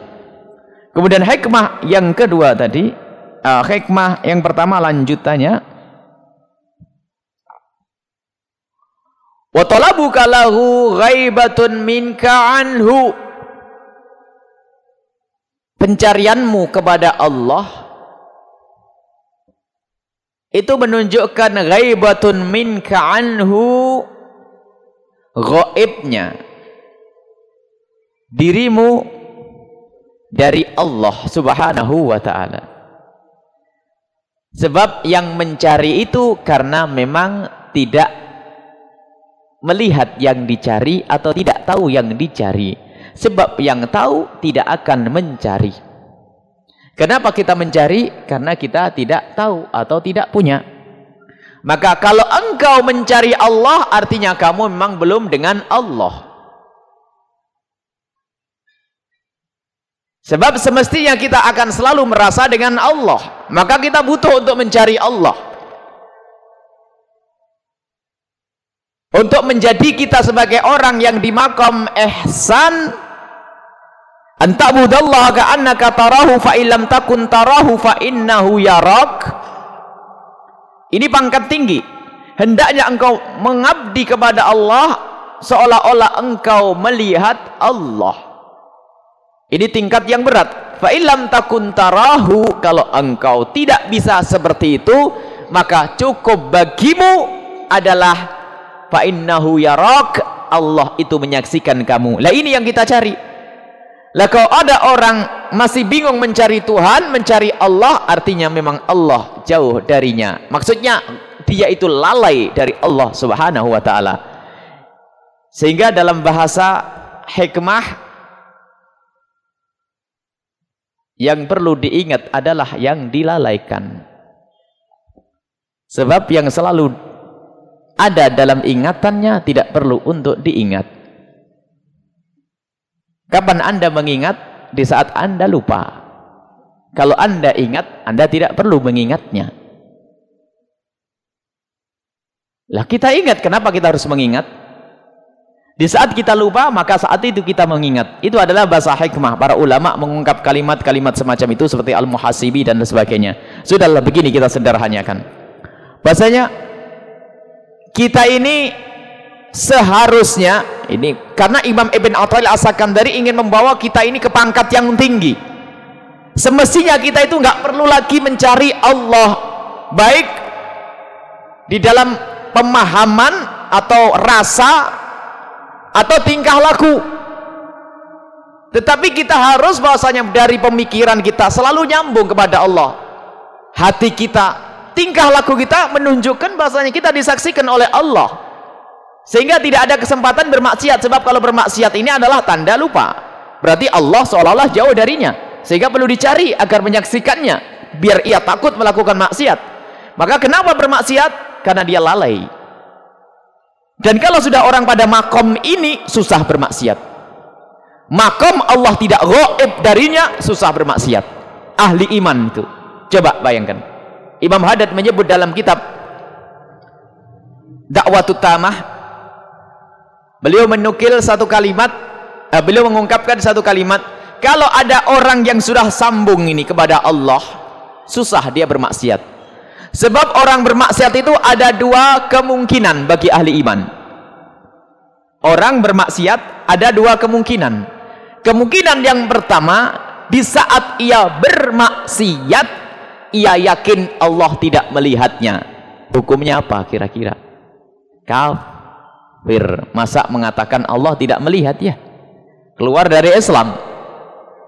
Kemudian hikmah yang kedua tadi, uh, hikmah yang pertama lanjutannya Wa talabuka lahu ghaibatun minka anhu. Pencarianmu kepada Allah itu menunjukkan ghaibatun minka anhu ghaibnya dirimu dari Allah subhanahu wa ta'ala sebab yang mencari itu karena memang tidak melihat yang dicari atau tidak tahu yang dicari sebab yang tahu tidak akan mencari kenapa kita mencari? karena kita tidak tahu atau tidak punya maka kalau engkau mencari Allah artinya kamu memang belum dengan Allah Sebab semestinya kita akan selalu merasa dengan Allah. Maka kita butuh untuk mencari Allah. Untuk menjadi kita sebagai orang yang di makam ihsan anta'budallaha ka'annaka tarahu fa illam takun tarahu fa innahu yarak. Ini pangkat tinggi. Hendaknya engkau mengabdi kepada Allah seolah-olah engkau melihat Allah. Ini tingkat yang berat. Fa illam takun tarahu kalau engkau tidak bisa seperti itu, maka cukup bagimu adalah fa innahu yarak Allah itu menyaksikan kamu. Lah ini yang kita cari. Lah kalau ada orang masih bingung mencari Tuhan, mencari Allah, artinya memang Allah jauh darinya. Maksudnya dia itu lalai dari Allah Subhanahu wa taala. Sehingga dalam bahasa hikmah yang perlu diingat adalah yang dilalaikan sebab yang selalu ada dalam ingatannya tidak perlu untuk diingat kapan anda mengingat di saat anda lupa kalau anda ingat anda tidak perlu mengingatnya lah kita ingat kenapa kita harus mengingat di saat kita lupa, maka saat itu kita mengingat. Itu adalah bahasa hikmah. Para ulama mengungkap kalimat-kalimat semacam itu seperti al-muhasibi dan sebagainya. Sudahlah begini kita sederhanakan. Bahasanya kita ini seharusnya ini karena Imam Ibn Athail As-Sakandari ingin membawa kita ini ke pangkat yang tinggi. Semestinya kita itu nggak perlu lagi mencari Allah baik di dalam pemahaman atau rasa atau tingkah laku tetapi kita harus bahasanya dari pemikiran kita selalu nyambung kepada Allah hati kita tingkah laku kita menunjukkan bahasanya kita disaksikan oleh Allah sehingga tidak ada kesempatan bermaksiat sebab kalau bermaksiat ini adalah tanda lupa berarti Allah seolah-olah jauh darinya sehingga perlu dicari agar menyaksikannya biar ia takut melakukan maksiat maka kenapa bermaksiat? karena dia lalai dan kalau sudah orang pada makom ini susah bermaksiat. Makom Allah tidak gaib darinya susah bermaksiat. Ahli iman itu. Coba bayangkan. Imam Haddad menyebut dalam kitab Dakwatut Tamah beliau menukil satu kalimat eh, beliau mengungkapkan satu kalimat kalau ada orang yang sudah sambung ini kepada Allah susah dia bermaksiat. Sebab orang bermaksiat itu ada dua kemungkinan bagi ahli iman. Orang bermaksiat ada dua kemungkinan. Kemungkinan yang pertama di saat ia bermaksiat ia yakin Allah tidak melihatnya. Hukumnya apa kira-kira? Kafir. Masa mengatakan Allah tidak melihat ya? Keluar dari Islam.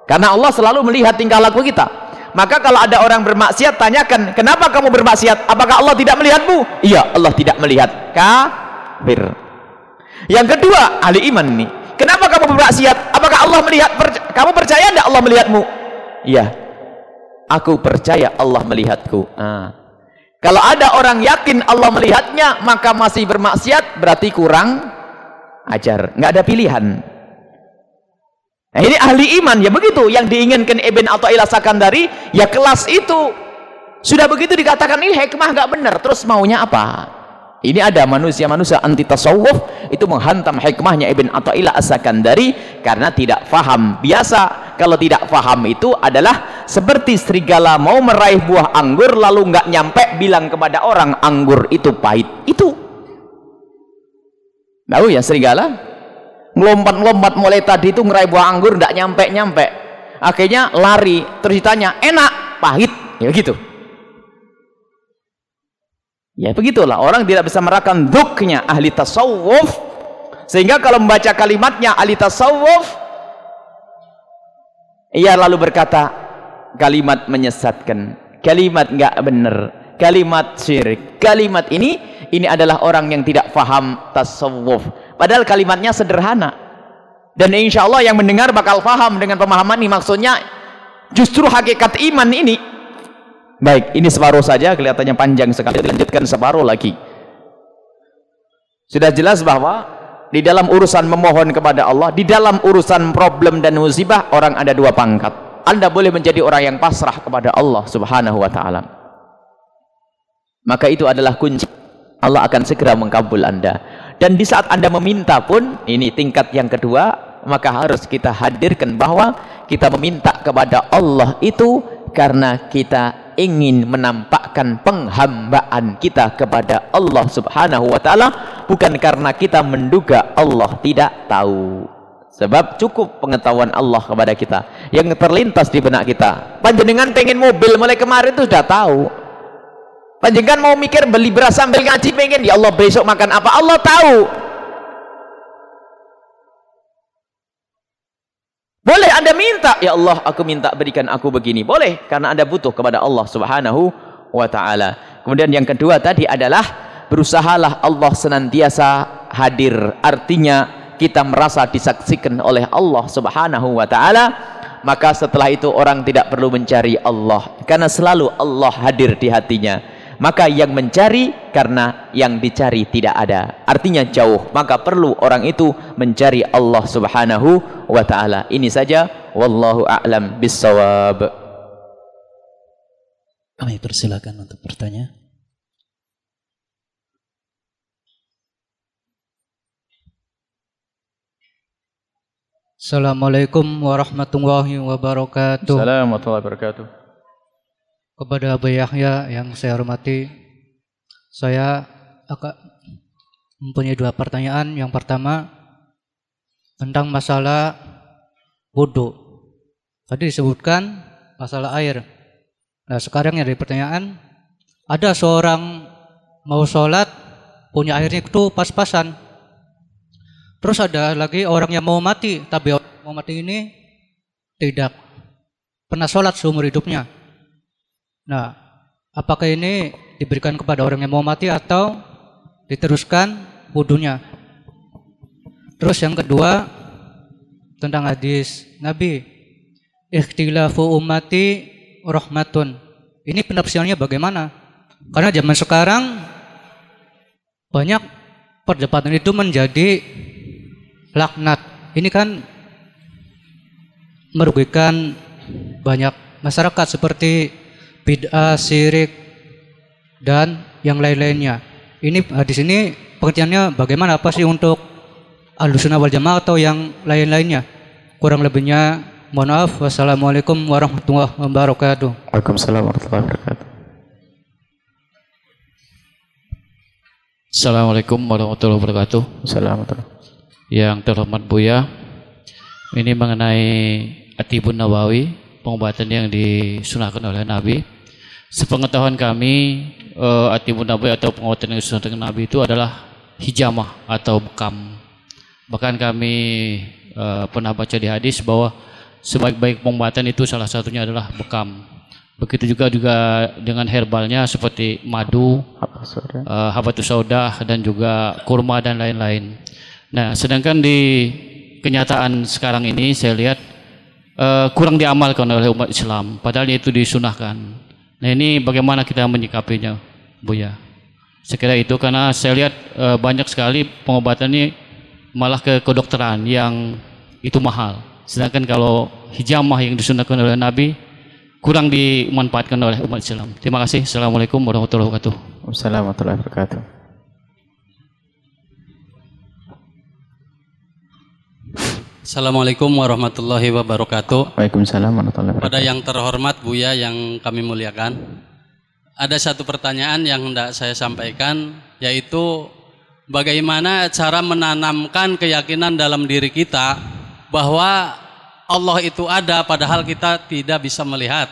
Karena Allah selalu melihat tingkah laku kita. Maka kalau ada orang bermaksiat tanyakan kenapa kamu bermaksiat? Apakah Allah tidak melihatmu? Iya Allah tidak melihat. Kafir. Yang kedua ahli iman ini. Kenapa kamu bermaksiat? Apakah Allah melihat? Kamu percaya tidak Allah melihatmu? Iya aku percaya Allah melihatku ah kalau ada orang yakin Allah melihatnya, maka masih bermaksiat, berarti kurang ajar. Nggak ada pilihan. Nah, ini ahli iman, ya begitu. Yang diinginkan Ibn Atta'illah Sakandari, ya kelas itu. Sudah begitu dikatakan, ini hikmah nggak benar. Terus maunya apa? Ini ada manusia-manusia anti tasawuf itu menghantam hikmahnya Ibn Atta'illah As-Sakandari karena tidak faham. Biasa kalau tidak faham itu adalah seperti serigala mau meraih buah anggur lalu nggak nyampe bilang kepada orang anggur itu pahit. Itu. Tahu ya serigala? Ngelompat-ngelompat mulai tadi itu meraih buah anggur nggak nyampe-nyampe. Akhirnya lari terus ditanya, "Enak, pahit." Ya gitu. Ya. Begitulah orang tidak bisa merakan duknya ahli tasawuf sehingga kalau membaca kalimatnya ahli tasawuf ia lalu berkata kalimat menyesatkan kalimat enggak benar kalimat syirik kalimat ini ini adalah orang yang tidak faham tasawuf padahal kalimatnya sederhana. Dan insya Allah yang mendengar bakal faham dengan pemahaman ini. Maksudnya justru hakikat iman ini Baik, ini separuh saja kelihatannya panjang sekali. Dilanjutkan separuh lagi. Sudah jelas bahwa di dalam urusan memohon kepada Allah, di dalam urusan problem dan musibah, orang ada dua pangkat. Anda boleh menjadi orang yang pasrah kepada Allah Subhanahu wa taala. Maka itu adalah kunci. Allah akan segera mengkabul Anda. Dan di saat Anda meminta pun, ini tingkat yang kedua, maka harus kita hadirkan bahwa kita meminta kepada Allah itu karena kita ingin menampakkan penghambaan kita kepada Allah subhanahu wa ta'ala bukan karena kita menduga Allah tidak tahu. Sebab cukup pengetahuan Allah kepada kita yang terlintas di benak kita. Panjenengan pengen mobil mulai kemarin itu sudah tahu. Panjenengan mau mikir beli beras sambil ngaji pengen ya Allah besok makan apa? Allah tahu Anda minta, ya Allah, aku minta berikan aku begini. Boleh karena Anda butuh kepada Allah Subhanahu wa taala. Kemudian yang kedua tadi adalah berusahalah Allah senantiasa hadir. Artinya kita merasa disaksikan oleh Allah Subhanahu wa taala, maka setelah itu orang tidak perlu mencari Allah karena selalu Allah hadir di hatinya maka yang mencari karena yang dicari tidak ada. Artinya jauh. Maka perlu orang itu mencari Allah subhanahu wa ta'ala. Ini saja. Wallahu a'lam bisawab kami persilakan untuk bertanya. Assalamualaikum warahmatullahi wabarakatuh. Assalamualaikum warahmatullahi wabarakatuh kepada Abu Yahya yang saya hormati, saya akan mempunyai dua pertanyaan. Yang pertama tentang masalah wudhu. Tadi disebutkan masalah air. Nah sekarang yang dari pertanyaan, ada seorang mau sholat punya airnya itu pas-pasan. Terus ada lagi orang yang mau mati, tapi orang mau mati ini tidak pernah sholat seumur hidupnya. Nah, apakah ini diberikan kepada orang yang mau mati atau diteruskan wudhunya? Terus yang kedua tentang hadis Nabi ikhtilafu ummati rahmatun. Ini penafsirannya bagaimana? Karena zaman sekarang banyak perdebatan itu menjadi laknat. Ini kan merugikan banyak masyarakat seperti bid'ah, syirik, dan yang lain-lainnya. Ini hadis ini pengertiannya bagaimana apa sih untuk Ahlussunnah wal Jamaah atau yang lain-lainnya? Kurang lebihnya mohon maaf. Wassalamualaikum warahmatullahi wabarakatuh. Waalaikumsalam warahmatullahi wabarakatuh. Assalamualaikum warahmatullahi wabarakatuh. Assalamualaikum. Yang terhormat Buya, ini mengenai Atibun Nawawi, pengobatan yang disunahkan oleh Nabi. Sepengetahuan kami, uh, Atibun Nawawi atau pengobatan yang disunahkan Nabi itu adalah hijamah atau bekam. Bahkan kami uh, pernah baca di hadis bahwa sebaik-baik pengobatan itu salah satunya adalah bekam. Begitu juga juga dengan herbalnya seperti madu, uh, habatus saudah dan juga kurma dan lain-lain. Nah, sedangkan di kenyataan sekarang ini saya lihat uh, kurang diamalkan oleh umat Islam, padahal itu disunahkan. Nah, ini bagaimana kita menyikapinya, Buya? Saya kira itu karena saya lihat uh, banyak sekali pengobatan ini malah ke kedokteran yang itu mahal. Sedangkan kalau hijamah yang disunahkan oleh Nabi kurang dimanfaatkan oleh umat Islam. Terima kasih. Assalamualaikum warahmatullahi wabarakatuh. Wassalamualaikum warahmatullahi wabarakatuh. Assalamualaikum warahmatullahi wabarakatuh. Waalaikumsalam warahmatullahi wabarakatuh. Pada yang terhormat Buya yang kami muliakan, ada satu pertanyaan yang hendak saya sampaikan, yaitu bagaimana cara menanamkan keyakinan dalam diri kita bahwa Allah itu ada padahal kita tidak bisa melihat.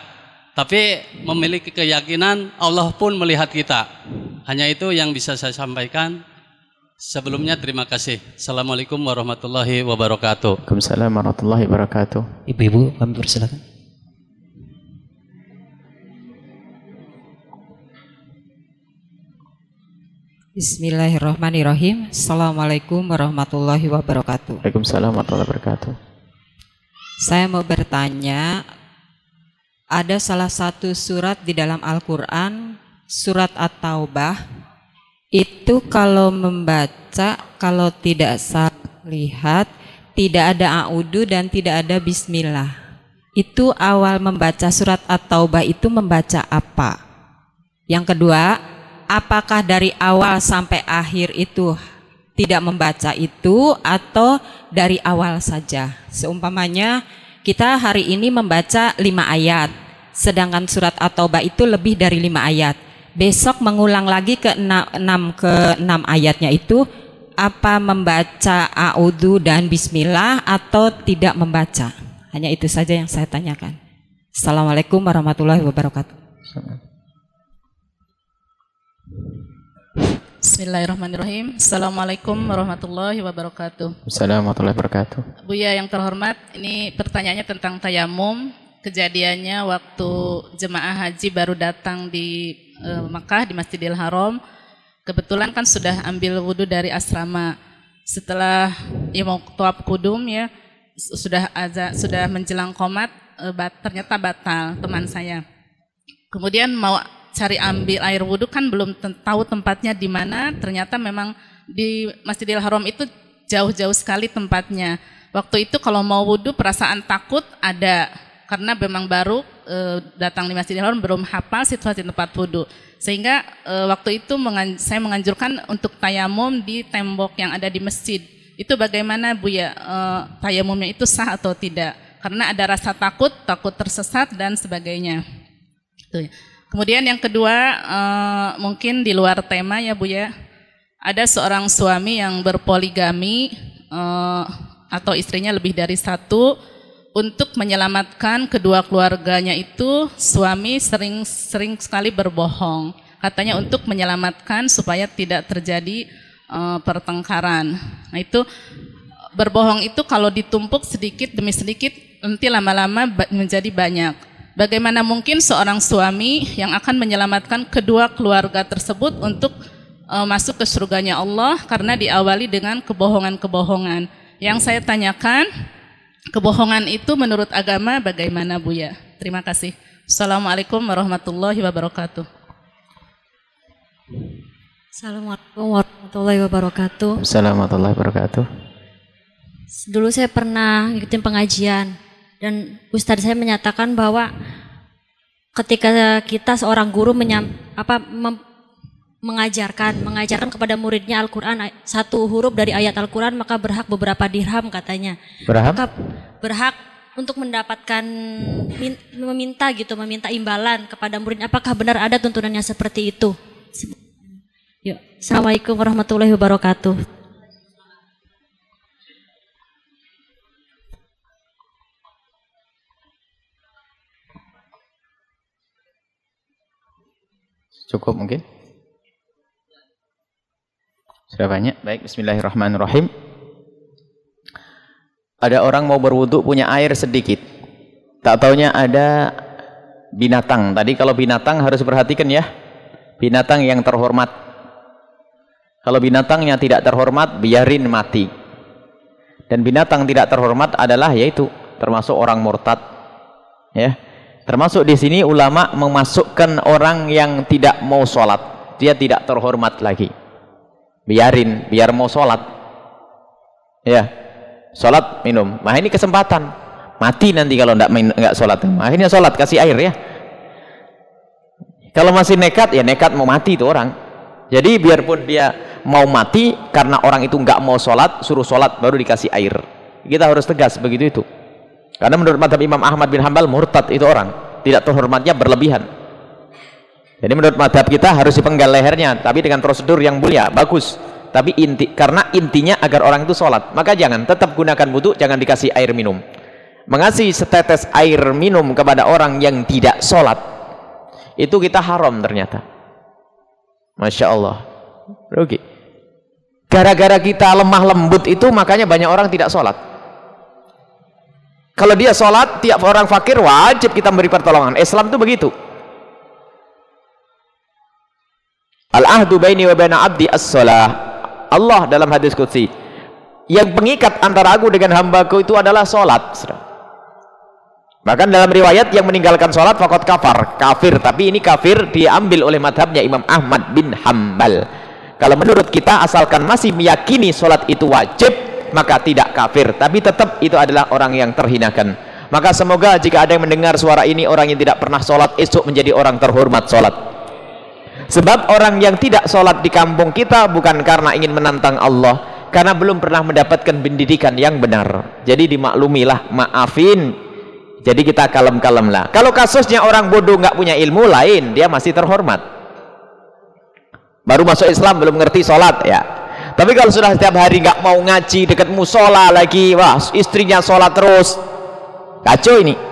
Tapi memiliki keyakinan Allah pun melihat kita. Hanya itu yang bisa saya sampaikan. Sebelumnya terima kasih. Assalamualaikum warahmatullahi wabarakatuh. Waalaikumsalam warahmatullahi wabarakatuh. Ibu-ibu kami persilakan. Bismillahirrahmanirrahim. Assalamualaikum warahmatullahi wabarakatuh. Waalaikumsalam warahmatullahi wabarakatuh. Saya mau bertanya, ada salah satu surat di dalam Al-Quran, surat At-Taubah, itu kalau membaca, kalau tidak salah lihat, tidak ada a'udu dan tidak ada bismillah. Itu awal membaca surat At-Taubah itu membaca apa? Yang kedua, apakah dari awal sampai akhir itu tidak membaca itu atau dari awal saja. Seumpamanya kita hari ini membaca lima ayat, sedangkan surat At-Taubah itu lebih dari lima ayat. Besok mengulang lagi ke enam, ke enam ayatnya itu apa membaca a'udhu dan bismillah atau tidak membaca. Hanya itu saja yang saya tanyakan. Assalamualaikum warahmatullahi wabarakatuh. Bismillahirrahmanirrahim. Assalamualaikum warahmatullahi wabarakatuh. Assalamualaikum warahmatullahi wabarakatuh. Buya yang terhormat, ini pertanyaannya tentang tayamum. Kejadiannya waktu jemaah haji baru datang di uh, Makkah di Masjidil Haram. Kebetulan kan sudah ambil wudhu dari asrama. Setelah ya mau tuap kudum ya sudah aja sudah menjelang komat uh, bat, ternyata batal teman saya. Kemudian mau cari ambil air wudhu kan belum tahu tempatnya di mana. Ternyata memang di Masjidil Haram itu jauh-jauh sekali tempatnya. Waktu itu kalau mau wudhu perasaan takut ada karena memang baru e, datang di Masjidil Haram belum hafal situasi tempat wudhu. Sehingga e, waktu itu mengan, saya menganjurkan untuk tayamum di tembok yang ada di masjid. Itu bagaimana Bu ya e, tayamumnya itu sah atau tidak? Karena ada rasa takut, takut tersesat dan sebagainya. Itu ya. Kemudian yang kedua uh, mungkin di luar tema ya Bu ya. Ada seorang suami yang berpoligami uh, atau istrinya lebih dari satu untuk menyelamatkan kedua keluarganya itu suami sering sering sekali berbohong. Katanya untuk menyelamatkan supaya tidak terjadi uh, pertengkaran. Nah itu berbohong itu kalau ditumpuk sedikit demi sedikit nanti lama-lama menjadi banyak. Bagaimana mungkin seorang suami yang akan menyelamatkan kedua keluarga tersebut untuk uh, masuk ke surganya Allah karena diawali dengan kebohongan-kebohongan. Yang saya tanyakan, kebohongan itu menurut agama bagaimana Bu ya? Terima kasih. Assalamualaikum warahmatullahi wabarakatuh. Assalamualaikum warahmatullahi wabarakatuh. Assalamualaikum warahmatullahi wabarakatuh. Dulu saya pernah ngikutin pengajian dan Ustadz saya menyatakan bahwa ketika kita seorang guru menyam, apa, mem, mengajarkan, mengajarkan kepada muridnya Al-Quran satu huruf dari ayat Al-Quran maka berhak beberapa dirham katanya. Berhak? Maka berhak untuk mendapatkan meminta gitu, meminta imbalan kepada murid. Apakah benar ada tuntunannya seperti itu? Yuk, Assalamualaikum warahmatullahi wabarakatuh. Cukup mungkin? Sudah banyak? Baik, bismillahirrahmanirrahim. Ada orang mau berwudu punya air sedikit. Tak taunya ada binatang. Tadi kalau binatang harus perhatikan ya. Binatang yang terhormat. Kalau binatangnya tidak terhormat, biarin mati. Dan binatang tidak terhormat adalah yaitu termasuk orang murtad. Ya. Termasuk di sini ulama memasukkan orang yang tidak mau sholat. Dia tidak terhormat lagi biarin biar mau sholat. Ya sholat minum. Nah ini kesempatan. Mati nanti kalau enggak enggak sholat. Akhirnya sholat kasih air ya. Kalau masih nekat ya nekat mau mati itu orang. Jadi biarpun dia mau mati karena orang itu enggak mau sholat suruh sholat baru dikasih air. Kita harus tegas begitu itu. Karena menurut madhab Imam Ahmad bin Hambal murtad itu orang. Tidak terhormatnya berlebihan jadi menurut madhab kita harus dipenggal lehernya, tapi dengan prosedur yang mulia, bagus. Tapi inti, karena intinya agar orang itu sholat, maka jangan tetap gunakan wudhu, jangan dikasih air minum. Mengasih setetes air minum kepada orang yang tidak sholat, itu kita haram ternyata. Masya Allah. Rugi. Gara-gara kita lemah lembut itu, makanya banyak orang tidak sholat. Kalau dia sholat, tiap orang fakir wajib kita beri pertolongan. Islam itu begitu. Al-ahdu baini wa baina abdi as-salah. Allah dalam hadis qudsi yang pengikat antara aku dengan hambaku itu adalah salat. Bahkan dalam riwayat yang meninggalkan salat fakot kafar, kafir, tapi ini kafir diambil oleh madhabnya Imam Ahmad bin Hambal. Kalau menurut kita asalkan masih meyakini salat itu wajib, maka tidak kafir, tapi tetap itu adalah orang yang terhinakan. Maka semoga jika ada yang mendengar suara ini orang yang tidak pernah sholat esok menjadi orang terhormat sholat sebab orang yang tidak sholat di kampung kita bukan karena ingin menantang Allah karena belum pernah mendapatkan pendidikan yang benar. Jadi dimaklumilah maafin. Jadi kita kalem-kalem lah. Kalau kasusnya orang bodoh nggak punya ilmu lain. Dia masih terhormat. Baru masuk Islam belum ngerti sholat ya. Tapi kalau sudah setiap hari nggak mau ngaji dekat musola lagi wah istrinya sholat terus. Kacau ini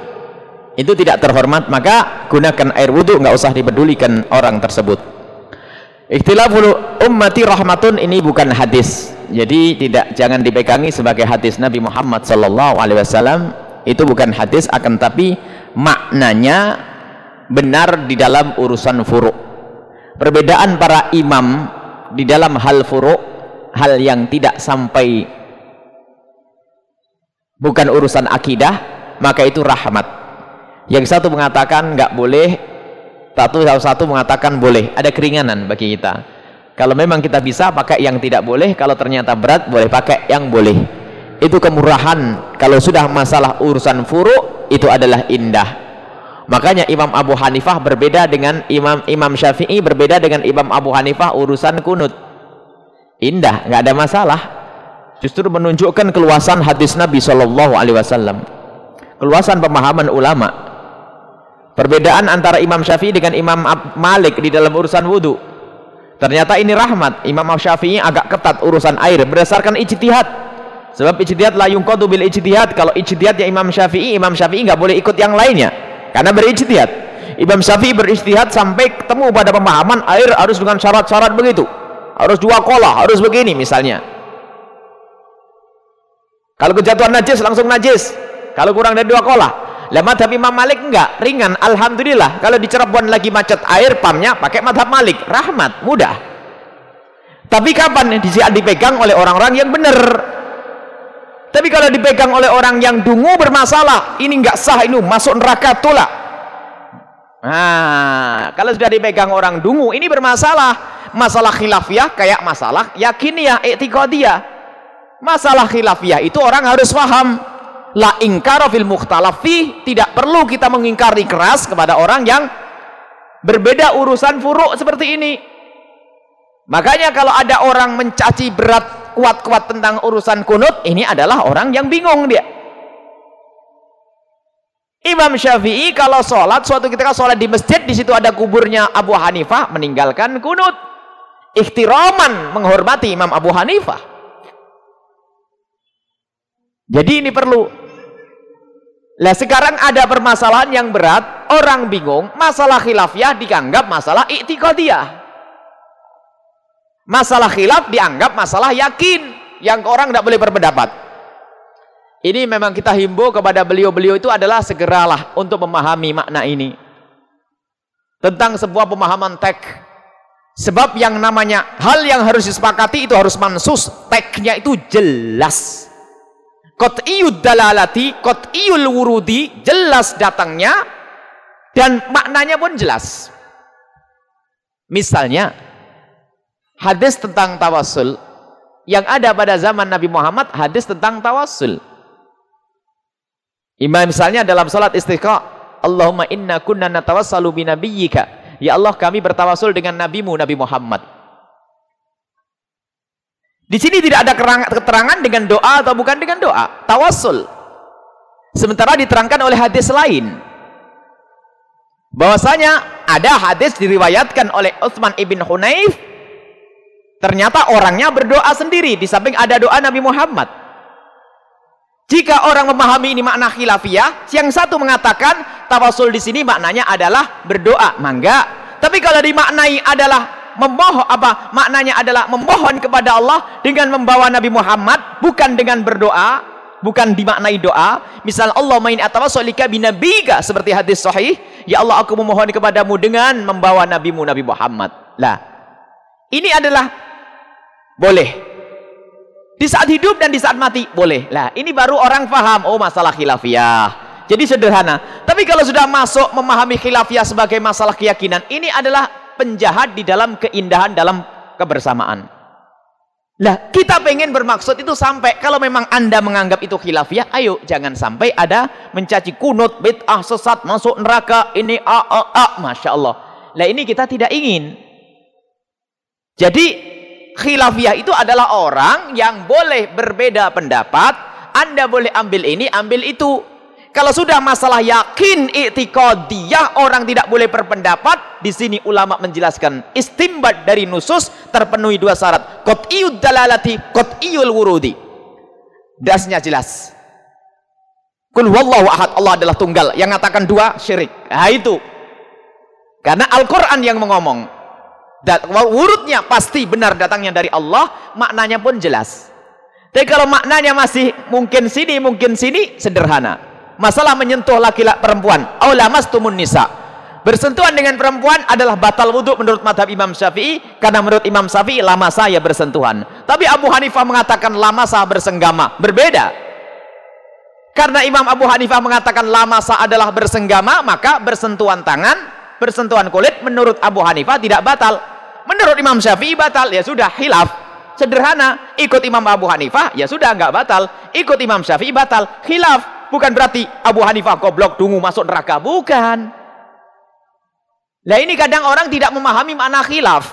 itu tidak terhormat maka gunakan air wudhu nggak usah dipedulikan orang tersebut. Ikhtilaful ummati rahmatun ini bukan hadis. Jadi tidak jangan dipegangi sebagai hadis Nabi Muhammad sallallahu alaihi wasallam. Itu bukan hadis akan tapi maknanya benar di dalam urusan furu. Perbedaan para imam di dalam hal furu hal yang tidak sampai bukan urusan akidah maka itu rahmat yang satu mengatakan nggak boleh satu satu mengatakan boleh. Ada keringanan bagi kita. Kalau memang kita bisa pakai yang tidak boleh kalau ternyata berat boleh pakai yang boleh. Itu kemurahan. Kalau sudah masalah urusan furu itu adalah indah. Makanya Imam Abu Hanifah berbeda dengan Imam Imam Syafi'i berbeda dengan Imam Abu Hanifah urusan kunut. Indah nggak ada masalah. Justru menunjukkan keluasan hadis Nabi Shallallahu Alaihi Wasallam. Keluasan pemahaman ulama Perbedaan antara Imam Syafi'i dengan Imam Malik di dalam urusan wudhu. Ternyata ini rahmat. Imam Syafi'i agak ketat urusan air berdasarkan ijtihad. Sebab ijtihad la yungqadu bil ijtihad. Kalau ijtihadnya Imam Syafi'i, Imam Syafi'i nggak boleh ikut yang lainnya karena berijtihad. Imam Syafi'i berijtihad sampai ketemu pada pemahaman air harus dengan syarat-syarat begitu. Harus dua kolah, harus begini misalnya. Kalau kejatuhan najis langsung najis. Kalau kurang dari dua kolah lah madhab Imam Malik enggak, ringan. Alhamdulillah. Kalau di Cirebon lagi macet air pamnya pakai madhab Malik, rahmat, mudah. Tapi kapan di dipegang oleh orang-orang yang benar? Tapi kalau dipegang oleh orang yang dungu bermasalah, ini enggak sah ini masuk neraka tolak. Nah, kalau sudah dipegang orang dungu, ini bermasalah. Masalah khilafiyah kayak masalah yakiniyah, etikadiyah. Masalah khilafiyah itu orang harus paham la ingkara fil mukhtalafi tidak perlu kita mengingkari keras kepada orang yang berbeda urusan furuk seperti ini. Makanya kalau ada orang mencaci berat kuat-kuat tentang urusan kunut, ini adalah orang yang bingung dia. Imam Syafi'i kalau sholat suatu ketika sholat di masjid di situ ada kuburnya Abu Hanifah meninggalkan kunut. Ikhtiraman menghormati Imam Abu Hanifah. Jadi ini perlu lah sekarang ada permasalahan yang berat orang bingung masalah khilafiyah dianggap masalah iktikadiyah masalah khilaf dianggap masalah yakin yang orang tidak boleh berpendapat ini memang kita himbau kepada beliau-beliau itu adalah segeralah untuk memahami makna ini. Tentang sebuah pemahaman tek. Sebab yang namanya hal yang harus disepakati itu harus mansus. Teknya itu jelas. Qat'iyud dalalati, qat'iyul wurudi, jelas datangnya dan maknanya pun jelas. Misalnya hadis tentang tawassul yang ada pada zaman Nabi Muhammad hadis tentang tawassul. Imam misalnya dalam salat istiqa, Allahumma inna kunna natawassalu binabiyyika. Ya Allah, kami bertawasul dengan nabimu Nabi Muhammad. Di sini tidak ada keterangan dengan doa atau bukan dengan doa, tawassul. Sementara diterangkan oleh hadis lain. Bahwasanya ada hadis diriwayatkan oleh Utsman ibn Hunayf ternyata orangnya berdoa sendiri di samping ada doa Nabi Muhammad. Jika orang memahami ini makna khilafiyah, yang satu mengatakan tawasul di sini maknanya adalah berdoa, mangga. Tapi kalau dimaknai adalah memohon apa? Maknanya adalah memohon kepada Allah dengan membawa Nabi Muhammad, bukan dengan berdoa, bukan dimaknai doa. Misal Allah main atawassulika binabika seperti hadis sahih, ya Allah aku memohon kepadamu dengan membawa nabimu Nabi Muhammad. Lah, ini adalah boleh di saat hidup dan di saat mati boleh. Lah, ini baru orang paham oh masalah khilafiyah. Jadi sederhana. Tapi kalau sudah masuk memahami khilafiyah sebagai masalah keyakinan, ini adalah penjahat di dalam keindahan dalam kebersamaan. Lah, kita pengen bermaksud itu sampai kalau memang Anda menganggap itu khilafiyah, ayo jangan sampai ada mencaci kunut, bid'ah, sesat, masuk neraka, ini a a a, Masya Allah. Lah ini kita tidak ingin. Jadi khilafiyah itu adalah orang yang boleh berbeda pendapat anda boleh ambil ini ambil itu kalau sudah masalah yakin i'tiqadiyah orang tidak boleh berpendapat di sini ulama menjelaskan istimbat dari nusus terpenuhi dua syarat. Qat'iyud dalalati qat'iyul wurudi. Dasnya jelas. Kul wallahu ahad Allah adalah tunggal. Yang mengatakan dua syirik. Nah itu. Karena Al-Quran yang mengomong dan wurudnya pasti benar datangnya dari Allah maknanya pun jelas. Tapi kalau maknanya masih mungkin sini mungkin sini sederhana masalah menyentuh laki-laki perempuan. Aulamas tumun nisa. Bersentuhan dengan perempuan adalah batal wudhu menurut madhab Imam Syafi'i karena menurut Imam Syafi'i lama saya bersentuhan. Tapi Abu Hanifah mengatakan lama saya bersenggama. Berbeda. Karena Imam Abu Hanifah mengatakan lama saya adalah bersenggama maka bersentuhan tangan bersentuhan kulit menurut Abu Hanifah tidak batal. Menurut Imam Syafi'i batal ya sudah hilaf sederhana. Ikut Imam Abu Hanifah ya sudah nggak batal. Ikut Imam Syafi'i batal hilaf bukan berarti Abu Hanifah goblok dungu masuk neraka. Bukan. Lah ini kadang orang tidak memahami makna khilaf.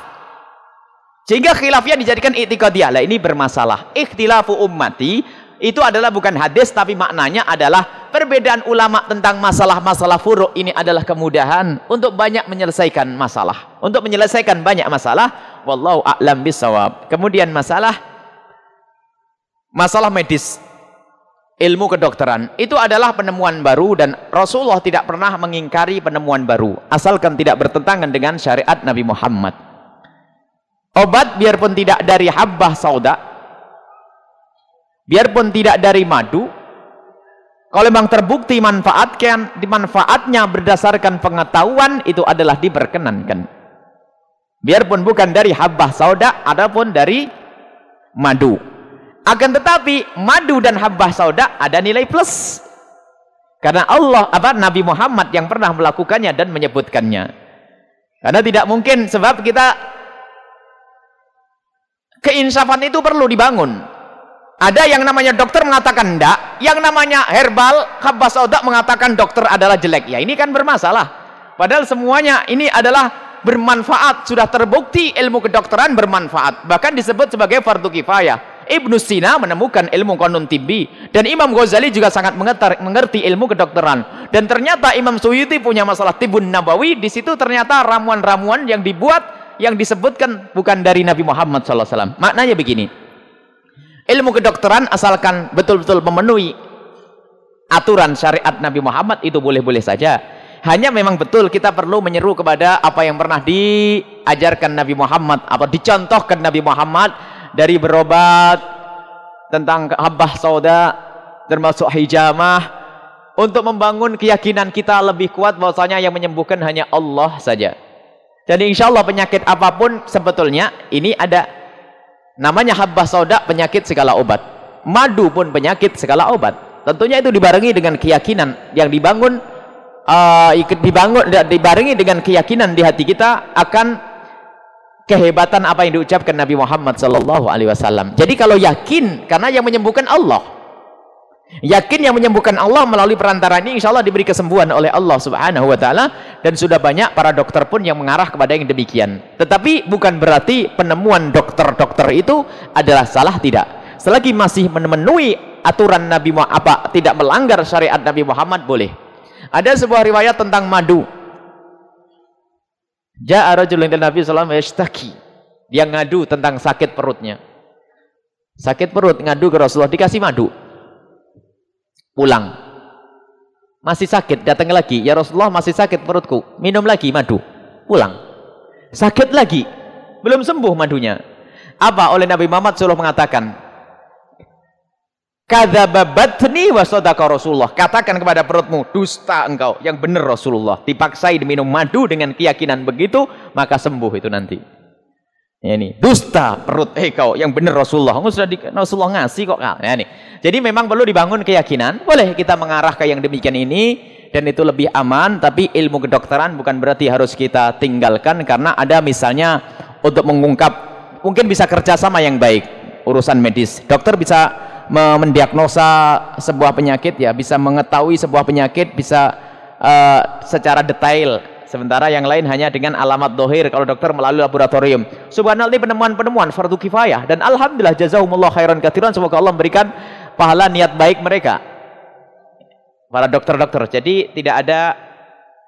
Sehingga khilafnya dijadikan itikadiyah lah ini bermasalah. Ikhtilafu ummati itu adalah bukan hadis tapi maknanya adalah perbedaan ulama tentang masalah-masalah furuk ini adalah kemudahan untuk banyak menyelesaikan masalah. Untuk menyelesaikan banyak masalah wallahu a'lam bisawab kemudian masalah masalah medis ilmu kedokteran. Itu adalah penemuan baru dan Rasulullah tidak pernah mengingkari penemuan baru asalkan tidak bertentangan dengan syariat Nabi Muhammad. Obat biarpun tidak dari habbah sauda biarpun tidak dari madu kalau memang terbukti manfaatkan dimanfaatnya berdasarkan pengetahuan itu adalah diperkenankan. Biarpun bukan dari habbah sauda adapun dari madu akan tetapi madu dan habbah sauda ada nilai plus karena Allah apa Nabi Muhammad yang pernah melakukannya dan menyebutkannya karena tidak mungkin sebab kita keinsafan itu perlu dibangun ada yang namanya dokter mengatakan enggak, yang namanya herbal, khabbas odak mengatakan dokter adalah jelek. Ya ini kan bermasalah. Padahal semuanya ini adalah bermanfaat, sudah terbukti ilmu kedokteran bermanfaat. Bahkan disebut sebagai fardu kifayah. Ibnu Sina menemukan ilmu konun tibbi dan Imam Ghazali juga sangat mengerti ilmu kedokteran. Dan ternyata Imam Suyuti punya masalah tibun nabawi, di situ ternyata ramuan-ramuan yang dibuat yang disebutkan bukan dari Nabi Muhammad SAW. Maknanya begini. Ilmu kedokteran asalkan betul-betul memenuhi aturan syariat Nabi Muhammad itu boleh-boleh saja hanya memang betul kita perlu menyeru kepada apa yang pernah diajarkan Nabi Muhammad atau dicontohkan Nabi Muhammad dari berobat tentang habbah sauda termasuk hijamah untuk membangun keyakinan kita lebih kuat bahwasanya yang menyembuhkan hanya Allah saja. Jadi insya Allah penyakit apa pun sebetulnya ini ada namanya habbah sauda penyakit segala obat. Madu pun penyakit segala obat. Tentunya itu dibarengi dengan keyakinan yang dibangun uh, dibangun dibarengi dengan keyakinan di hati kita akan kehebatan apa yang diucapkan Nabi Muhammad sallallahu alaihi wasallam. Jadi kalau yakin karena yang menyembuhkan Allah. Yakin yang menyembuhkan Allah melalui perantara ini insya Allah diberi kesembuhan oleh Allah subhanahu wa ta'ala dan sudah banyak para dokter pun yang mengarah kepada yang demikian tetapi bukan berarti penemuan dokter-dokter itu adalah salah tidak selagi masih memenuhi aturan Nabi Muhammad apa tidak melanggar syariat Nabi Muhammad boleh ada sebuah riwayat tentang madu. Ja'a rajulun ila Nabi sallallahu alaihi wasallam Dia ngadu tentang sakit perutnya. Sakit perut ngadu ke Rasulullah dikasih madu. Pulang. Masih sakit, datang lagi. Ya Rasulullah masih sakit perutku. Minum lagi madu. Pulang. Sakit lagi. Belum sembuh madunya. Apa oleh Nabi Muhammad suruh mengatakan? Kadzababatni wa Rasulullah. Katakan kepada perutmu, dusta engkau. Yang benar Rasulullah. Dipaksai diminum madu dengan keyakinan begitu, maka sembuh itu nanti. Ini dusta perut eh kau yang benar Rasulullah. Enggak sudah di, Rasulullah ngasih kok. Ya, ini. Jadi memang perlu dibangun keyakinan. Boleh kita mengarah ke yang demikian ini dan itu lebih aman, tapi ilmu kedokteran bukan berarti harus kita tinggalkan karena ada misalnya untuk mengungkap mungkin bisa kerjasama yang baik urusan medis. Dokter bisa mendiagnosa sebuah penyakit ya bisa mengetahui sebuah penyakit bisa uh, secara detail. Sementara yang lain hanya dengan alamat dohir kalau dokter melalui laboratorium. Subhanallah ini penemuan-penemuan fardu kifayah. Dan alhamdulillah jazakumullah khairan kathiran semoga Allah memberikan pahala niat baik mereka. Para dokter-dokter. Jadi tidak ada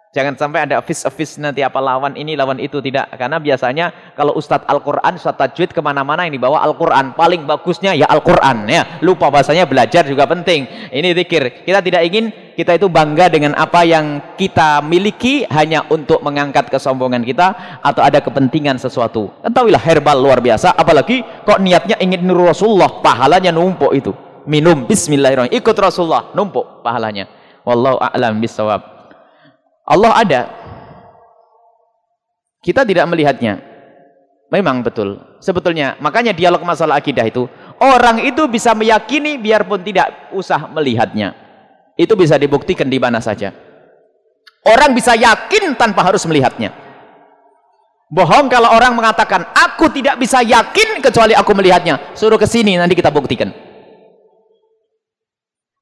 Jangan sampai ada office-office nanti apa lawan ini, lawan itu. Tidak. Karena biasanya kalau Ustadz Al-Quran, Ustadz Tajwid ke mana-mana yang dibawa Al-Quran. Paling bagusnya ya Al-Quran. Ya. Lupa bahasanya belajar juga penting. Ini zikir. Kita tidak ingin kita itu bangga dengan apa yang kita miliki hanya untuk mengangkat kesombongan kita atau ada kepentingan sesuatu. Ketahuilah herbal luar biasa. Apalagi kok niatnya ingin nur Rasulullah. Pahalanya numpuk itu. Minum. Bismillahirrahmanirrahim. Ikut Rasulullah. Numpuk pahalanya. Wallahu a'lam bisawab. Allah ada. Kita tidak melihatnya. Memang betul. Sebetulnya, makanya dialog masalah akidah itu, orang itu bisa meyakini biarpun tidak usah melihatnya. Itu bisa dibuktikan di mana saja. Orang bisa yakin tanpa harus melihatnya. Bohong kalau orang mengatakan, aku tidak bisa yakin kecuali aku melihatnya. Suruh ke sini, nanti kita buktikan.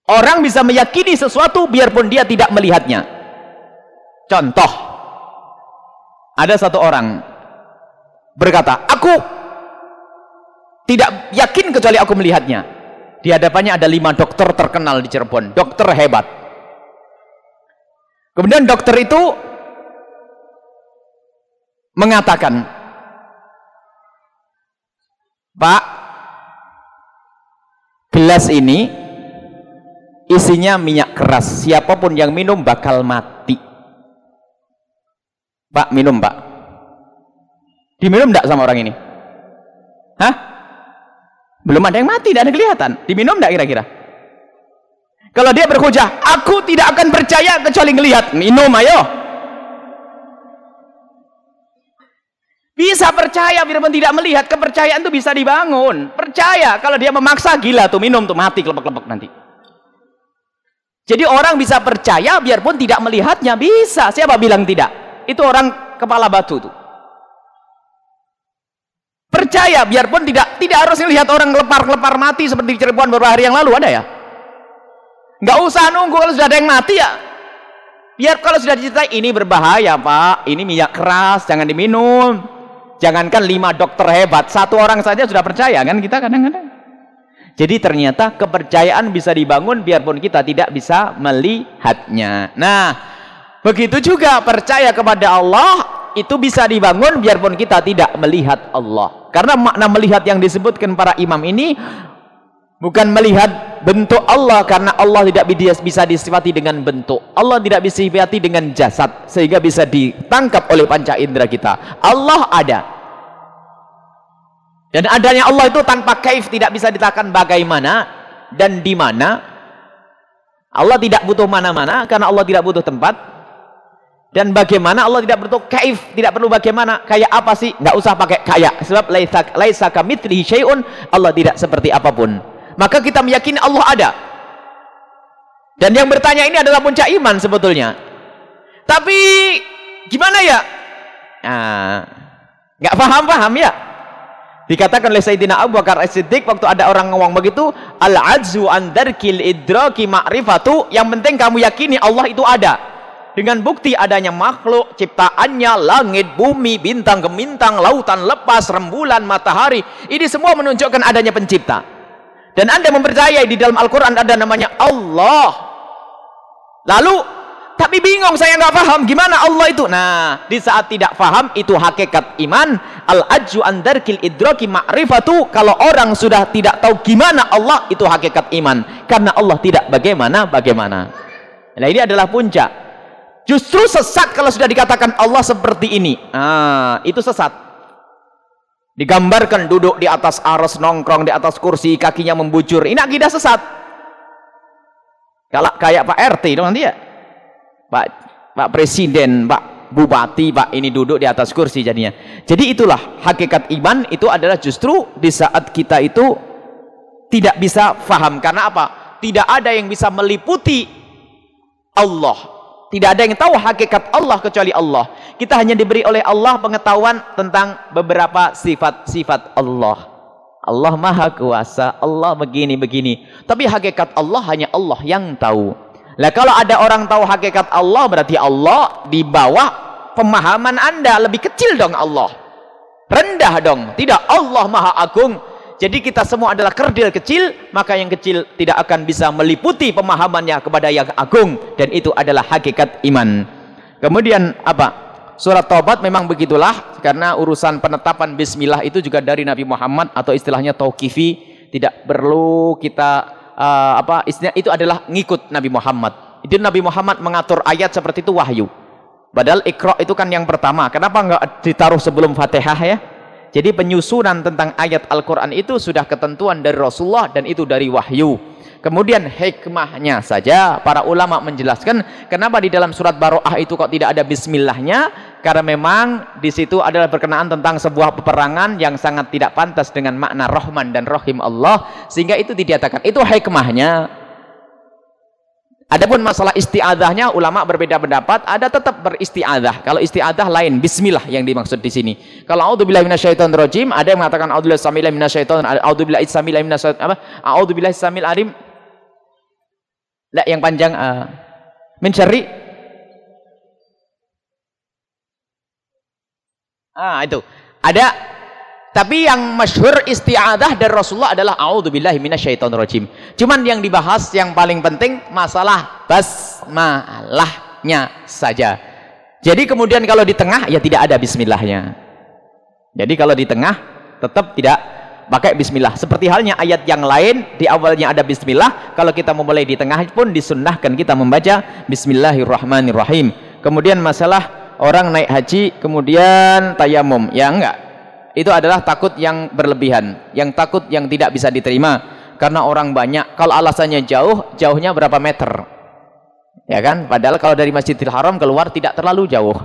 Orang bisa meyakini sesuatu biarpun dia tidak melihatnya. Contoh, ada satu orang berkata, aku tidak yakin kecuali aku melihatnya. Di hadapannya ada lima dokter terkenal di Cirebon, dokter hebat. Kemudian dokter itu mengatakan, Pak, gelas ini isinya minyak keras. Siapa pun yang minum bakal mati. Pak, minum pak. Diminum enggak sama orang ini? Hah? Belum ada yang mati, tidak ada kelihatan. Diminum enggak kira-kira? Kalau dia berhujah, aku tidak akan percaya kecuali ngelihat. Minum ayo. Bisa percaya biarpun tidak melihat, kepercayaan itu bisa dibangun. Percaya, kalau dia memaksa gila tuh minum tuh mati kelepek-kelepek nanti. Jadi orang bisa percaya biarpun tidak melihatnya, bisa. Siapa bilang tidak? Itu orang kepala batu tuh. Percaya biarpun tidak tidak harus lihat orang kelepar-kelepar mati seperti di Cirebon beberapa hari yang lalu ada ya. Nggak usah nunggu kalau sudah ada yang mati ya. Biar kalau sudah diceritai ini berbahaya pak, ini minyak keras, jangan diminum. Jangankan lima dokter hebat, satu orang saja sudah percaya kan kita kadang-kadang. Jadi ternyata kepercayaan bisa dibangun biarpun kita tidak bisa melihatnya. Nah, begitu juga percaya kepada Allah itu bisa dibangun biarpun kita tidak melihat Allah. Karena makna melihat yang disebutkan para imam ini bukan melihat bentuk Allah karena Allah tidak bisa disifati dengan bentuk. Allah tidak bisa disifati dengan jasad sehingga bisa ditangkap oleh panca indera kita. Allah ada. Dan adanya Allah itu tanpa kaif tidak bisa ditakan bagaimana dan di mana. Allah tidak butuh mana-mana karena Allah tidak butuh tempat dan bagaimana Allah tidak butuh kaif tidak perlu bagaimana kayak apa sih? Nggak usah pakai kayak. Sebab laisa laisa kamitslihi syai'un Allah tidak seperti apa pun. Maka kita meyakini Allah ada. Dan yang bertanya ini adalah puncak iman sebetulnya. Tapi gimana ya? Nah, paham-paham ya? Dikatakan oleh Sayyidina Abu Bakar As-Siddiq waktu ada orang ngomong begitu al-ajzu an darkil idraki ma'rifatu. Yang penting kamu yakini Allah itu ada dengan bukti adanya makhluk ciptaannya langit bumi bintang gemintang lautan lepas rembulan matahari ini semua menunjukkan adanya pencipta. Dan anda mempercayai di dalam Al-Quran ada namanya Allah. Lalu tapi bingung saya nggak paham gimana Allah itu. Nah di saat tidak paham itu hakikat iman. Al-ajju andarkil idraki ma'rifatu. Kalau orang sudah tidak tahu gimana Allah itu hakikat iman. Karena Allah tidak bagaimana bagaimana. Nah ini adalah puncak justru sesat kalau sudah dikatakan Allah seperti ini. Nah itu sesat. Digambarkan duduk di atas aras nongkrong di atas kursi kakinya membujur. Ini akidah sesat. Kalau kayak Pak RT itu nanti ya. Pak Pak Presiden Pak Bupati Pak ini duduk di atas kursi jadinya. Jadi itulah hakikat iman itu adalah justru di saat kita itu tidak bisa faham. Karena apa? Tidak ada yang bisa meliputi Allah tidak ada yang tahu hakikat Allah kecuali Allah. Kita hanya diberi oleh Allah pengetahuan tentang beberapa sifat-sifat Allah. Allah Maha Kuasa, Allah begini-begini. Tapi hakikat Allah hanya Allah yang tahu. Lah kalau ada orang tahu hakikat Allah berarti Allah di bawah pemahaman Anda lebih kecil dong Allah. Rendah dong. Tidak Allah Maha Agung jadi kita semua adalah kerdil kecil, maka yang kecil tidak akan bisa meliputi pemahamannya kepada yang agung dan itu adalah hakikat iman. Kemudian apa? Surat Taubat memang begitulah karena urusan penetapan bismillah itu juga dari Nabi Muhammad atau istilahnya tauqifi, tidak perlu kita uh, apa istilah itu adalah ngikut Nabi Muhammad. Itu Nabi Muhammad mengatur ayat seperti itu wahyu. Padahal ikra itu kan yang pertama. Kenapa enggak ditaruh sebelum Fatihah ya? Jadi penyusunan tentang ayat Al-Quran itu sudah ketentuan dari Rasulullah dan itu dari wahyu. Kemudian hikmahnya saja. Para ulama menjelaskan kenapa di dalam surat Baroah itu kok tidak ada bismillahnya? Karena memang di situ adalah berkenaan tentang sebuah peperangan yang sangat tidak pantas dengan makna Rahman dan Rahim Allah sehingga itu dikatakan itu hikmahnya Adapun masalah isti'adzahnya ulama berbeda pendapat, ada tetap beristi'adzah. Kalau isti'adzah lain bismillah yang dimaksud di sini. Kalau auzubillahi minasyaitonir rajim, ada yang mengatakan auzubillahi samil minasyaiton auzubillahi samil minasyaiton apa? Auzubillahi samil alim. La yang panjang uh, min syarri Ah, itu. Ada tapi yang masyhur isti'adah dari Rasulullah adalah a'udzubillahi minasyaitonirrajim. Cuman yang dibahas yang paling penting masalah basmalahnya saja. Jadi kemudian kalau di tengah ya tidak ada bismillahnya. Jadi kalau di tengah tetap tidak pakai bismillah. Seperti halnya ayat yang lain di awalnya ada bismillah, kalau kita memulai di tengah pun disunnahkan kita membaca bismillahirrahmanirrahim. Kemudian masalah orang naik haji kemudian tayamum. Ya enggak itu adalah takut yang berlebihan yang takut yang tidak bisa diterima. Karena orang banyak kalau alasannya jauh jauhnya berapa meter? Ya kan? Padahal kalau dari Masjidil Haram keluar tidak terlalu jauh.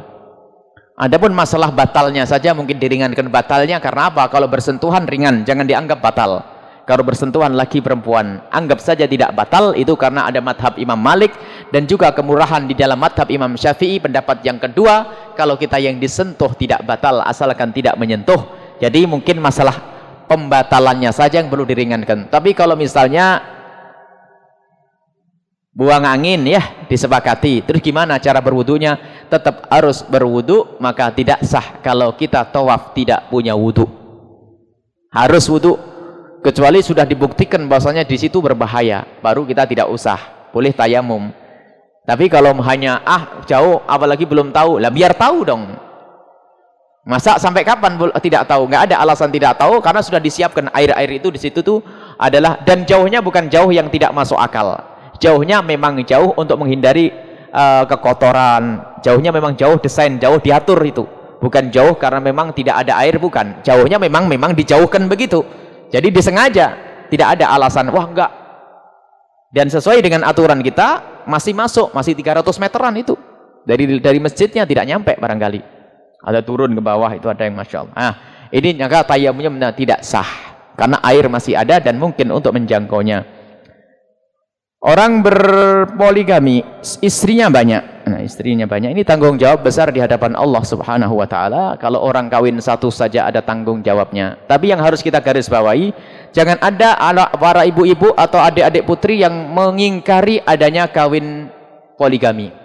Adapun masalah batalnya saja mungkin diringankan. Batalnya karena apa? Kalau bersentuhan ringan jangan dianggap batal. Kalau bersentuhan laki perempuan anggap saja tidak batal. Itu karena ada madhab Imam Malik dan juga kemurahan di dalam madhab Imam Syafi'i. Pendapat yang kedua kalau kita yang disentuh tidak batal asalkan tidak menyentuh jadi mungkin masalah pembatalannya saja yang perlu diringankan. Tapi kalau misalnya buang angin ya disepakati. Terus gimana cara berwudunya? Tetap harus berwudu maka tidak sah kalau kita tawaf tidak punya wudu. Harus wudu. Kecuali sudah dibuktikan bahwasanya di situ berbahaya baru kita tidak usah. Boleh tayamum. Tapi kalau hanya ah jauh apalagi belum tahu. Lah biar tahu dong masa sampai kapan tidak tahu? Nggak ada alasan tidak tahu karena sudah disiapkan air-air itu di situ tuh adalah dan jauhnya bukan jauh yang tidak masuk akal. Jauhnya memang jauh untuk menghindari uh, kekotoran. Jauhnya memang jauh desain jauh diatur itu. Bukan jauh karena memang tidak ada air bukan. Jauhnya memang memang dijauhkan begitu. Jadi disengaja tidak ada alasan wah enggak dan sesuai dengan aturan kita masih masuk masih 300 meteran itu. Dari dari masjidnya tidak nyampe barangkali ada turun ke bawah itu ada yang masya Allah nah, ini nyangka tayamumnya tidak sah karena air masih ada dan mungkin untuk menjangkaunya Orang berpoligami, istrinya banyak. Nah, istrinya banyak. Ini tanggung jawab besar di hadapan Allah Subhanahu wa taala. Kalau orang kawin satu saja ada tanggung jawabnya. Tapi yang harus kita garis bawahi, jangan ada para ibu-ibu atau adik-adik putri yang mengingkari adanya kawin poligami.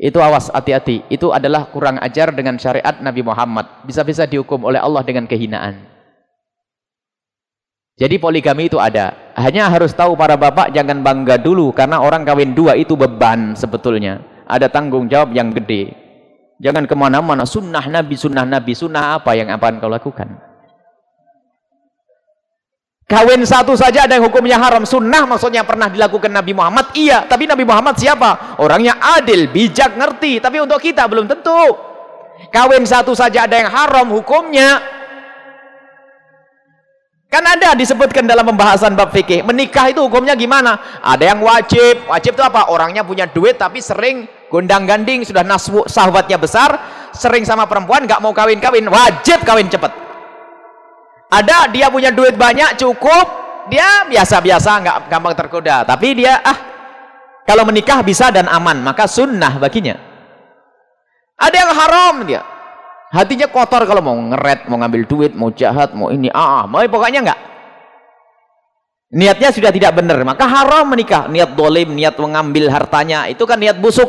Itu awas hati-hati. Itu adalah kurang ajar dengan syariat Nabi Muhammad. Bisa-bisa dihukum oleh Allah dengan kehinaan. Jadi poligami itu ada. Hanya harus tahu para bapak jangan bangga dulu karena orang kawin dua itu beban sebetulnya. Ada tanggung jawab yang gede. Jangan ke mana-mana sunnah Nabi, sunnah Nabi, sunnah apa yang akan kau lakukan. Kawin satu saja ada yang hukumnya haram. Sunnah maksudnya pernah dilakukan Nabi Muhammad. Iya, tapi Nabi Muhammad siapa? Orangnya adil, bijak, ngerti. Tapi untuk kita belum tentu. Kawin satu saja ada yang haram hukumnya. Kan ada disebutkan dalam pembahasan bab fikih. Menikah itu hukumnya gimana? Ada yang wajib. Wajib itu apa? Orangnya punya duit tapi sering gondang-ganding, sudah nasbu sahabatnya besar, sering sama perempuan, nggak mau kawin-kawin. Wajib kawin cepat. Ada dia punya duit banyak, cukup, dia biasa-biasa, nggak gampang tergoda. Tapi dia ah kalau menikah bisa dan aman, maka sunnah baginya. Ada yang haram dia. Hatinya kotor kalau mau ngeret, mau ngambil duit, mau jahat, mau ini, ah, ah mau pokoknya enggak. Niatnya sudah tidak benar, maka haram menikah. Niat dolim, niat mengambil hartanya, itu kan niat busuk.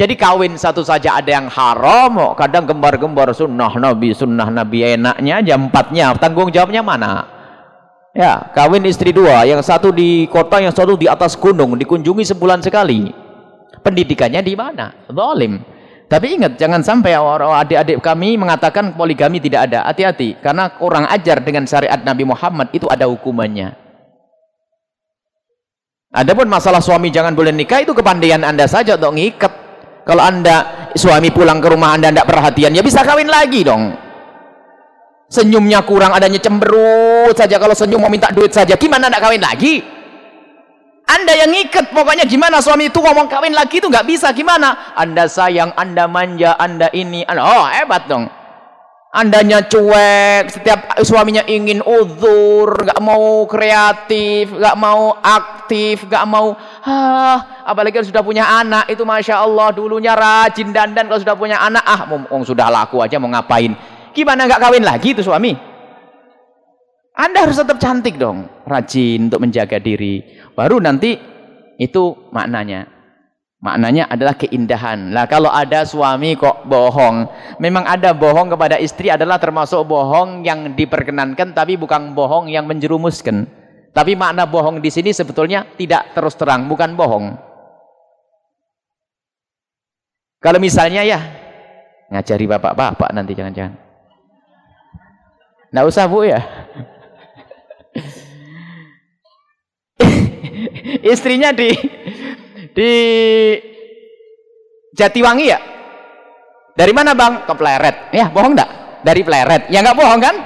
Jadi kawin satu saja ada yang haram, kadang gembar-gembar sunnah Nabi, sunnah Nabi enaknya jam empatnya, tanggung jawabnya mana? Ya, kawin istri dua, yang satu di kota, yang satu di atas gunung, dikunjungi sebulan sekali. Pendidikannya di mana? Dolim. Tapi ingat, jangan sampai adik-adik kami mengatakan poligami tidak ada. Hati-hati, karena kurang ajar dengan syariat Nabi Muhammad itu ada hukumannya. Adapun masalah suami jangan boleh nikah itu kepandaian anda saja untuk ngikat. Kalau anda suami pulang ke rumah anda tidak perhatian, ya bisa kawin lagi dong. Senyumnya kurang, adanya cemberut saja. Kalau senyum mau minta duit saja, gimana tidak kawin lagi? Anda yang ikat, pokoknya gimana suami itu ngomong kawin lagi itu nggak bisa gimana? Anda sayang, Anda manja, Anda ini, oh hebat dong. Andanya cuek, setiap suaminya ingin uzur, nggak mau kreatif, nggak mau aktif, nggak mau, ah, apalagi sudah punya anak itu masya Allah dulunya rajin dandan kalau sudah punya anak, ah, mau, sudah laku aja mau ngapain? Gimana nggak kawin lagi itu suami? Anda harus tetap cantik dong, rajin untuk menjaga diri. Baru nanti itu maknanya. Maknanya adalah keindahan. Lah kalau ada suami kok bohong, memang ada bohong kepada istri adalah termasuk bohong yang diperkenankan tapi bukan bohong yang menjerumuskan. Tapi makna bohong di sini sebetulnya tidak terus terang, bukan bohong. Kalau misalnya ya ngajari bapak-bapak nanti jangan-jangan. Nggak usah bu ya. <laughs> istrinya di di Jatiwangi ya? Dari mana bang? Ke Pleret. Ya bohong enggak dari Pleret. Ya enggak bohong kan?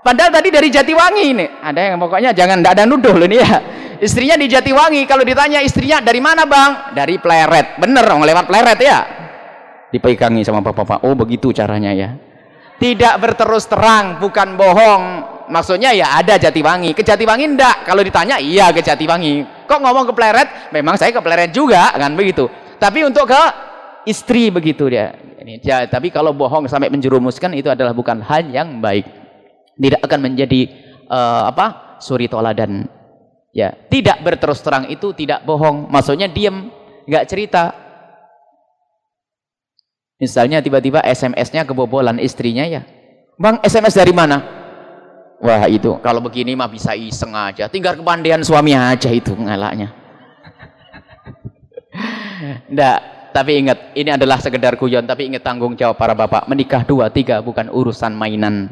Padahal tadi dari Jatiwangi ini. Ada yang pokoknya jangan enggak ada nuduh loh ini ya. Istrinya di Jatiwangi. Kalau ditanya istrinya dari mana bang? Dari Pleret. Bener dong lewat Pleret ya? Dipegangi sama bapak-bapak. Oh begitu caranya ya. Tidak berterus terang bukan bohong. Maksudnya ya ada Jatiwangi. Ke Jatiwangi enggak kalau ditanya iya ke Jatiwangi kok ngomong ke Pleret memang saya ke Pleret juga kan begitu tapi untuk ke istri begitu dia ini ya, tapi kalau bohong sampai menjerumuskan itu adalah bukan hal yang baik tidak akan menjadi uh, apa suri toladan Ya, tidak berterus terang itu tidak bohong. Maksudnya diam, nggak cerita. Misalnya tiba-tiba SMS-nya kebobolan istrinya ya. Bang, SMS dari mana? Wah itu, kalau begini mah bisa iseng aja. Tinggal kepandian suami aja itu ngalaknya. <laughs> Nggak, tapi ingat, ini adalah sekedar guyon. Tapi ingat tanggung jawab para bapak. Menikah dua, tiga bukan urusan mainan.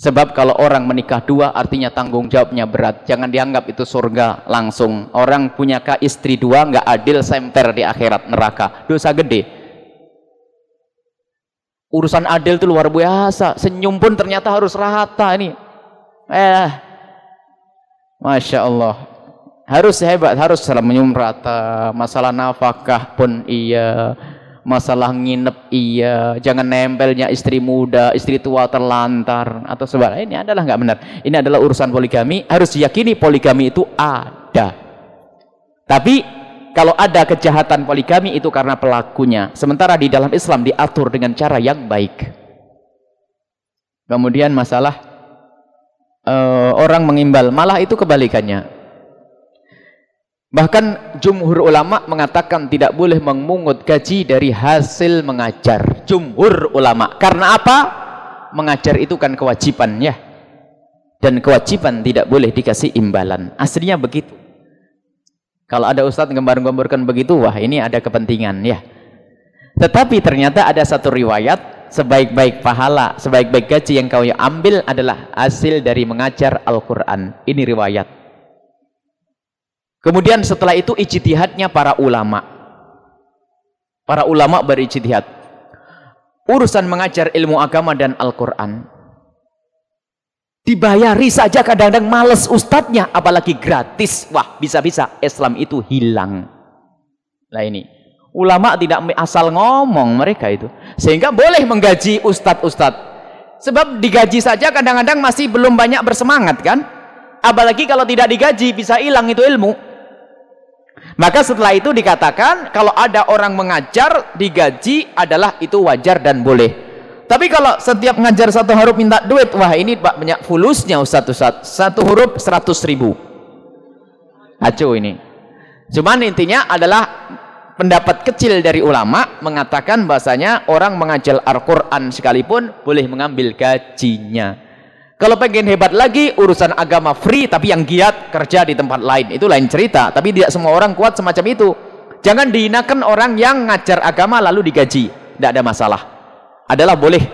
Sebab kalau orang menikah dua artinya tanggung jawabnya berat. Jangan dianggap itu surga langsung. Orang punya istri dua nggak adil semter di akhirat neraka. Dosa gede. Urusan adil itu luar biasa. Senyum pun ternyata harus rata ini. Eh, Masya Allah. Harus hebat, harus senyum rata. Masalah nafkah pun iya. Masalah nginep iya. Jangan nempelnya istri muda, istri tua terlantar. Atau sebagainya. Ini adalah nggak benar. Ini adalah urusan poligami. Harus diyakini poligami itu ada. Tapi kalau ada kejahatan poligami itu karena pelakunya. Sementara di dalam Islam diatur dengan cara yang baik. Kemudian masalah uh, orang mengimbal, malah itu kebalikannya. Bahkan jumhur ulama mengatakan tidak boleh memungut gaji dari hasil mengajar. Jumhur ulama. Karena apa? Mengajar itu kan kewajiban ya. Dan kewajiban tidak boleh dikasih imbalan. Aslinya begitu. Kalau ada ustadz gambar-gambarkan begitu, wah ini ada kepentingan ya. Tetapi ternyata ada satu riwayat, sebaik-baik pahala, sebaik-baik gaji yang kau ambil adalah hasil dari mengajar Al-Quran. Ini riwayat. Kemudian setelah itu ijtihadnya para ulama. Para ulama berijtihad. Urusan mengajar ilmu agama dan Al-Quran Dibayari saja kadang-kadang males ustadznya, apalagi gratis. Wah, bisa-bisa Islam itu hilang. Nah ini, ulama tidak asal ngomong mereka itu. Sehingga boleh menggaji ustadz-ustadz. Sebab digaji saja kadang-kadang masih belum banyak bersemangat kan? Apalagi kalau tidak digaji bisa hilang itu ilmu. Maka setelah itu dikatakan kalau ada orang mengajar digaji adalah itu wajar dan boleh. Tapi kalau setiap ngajar satu huruf minta duit, wah ini pak banyak fulusnya Ustaz Ustaz. Satu huruf seratus ribu. Acu ini. Cuman intinya adalah pendapat kecil dari ulama mengatakan bahasanya orang mengajar Al-Quran sekalipun boleh mengambil gajinya. Kalau pengen hebat lagi urusan agama free tapi yang giat kerja di tempat lain itu lain cerita. Tapi tidak semua orang kuat semacam itu. Jangan dihinakan orang yang ngajar agama lalu digaji. Tidak ada masalah adalah boleh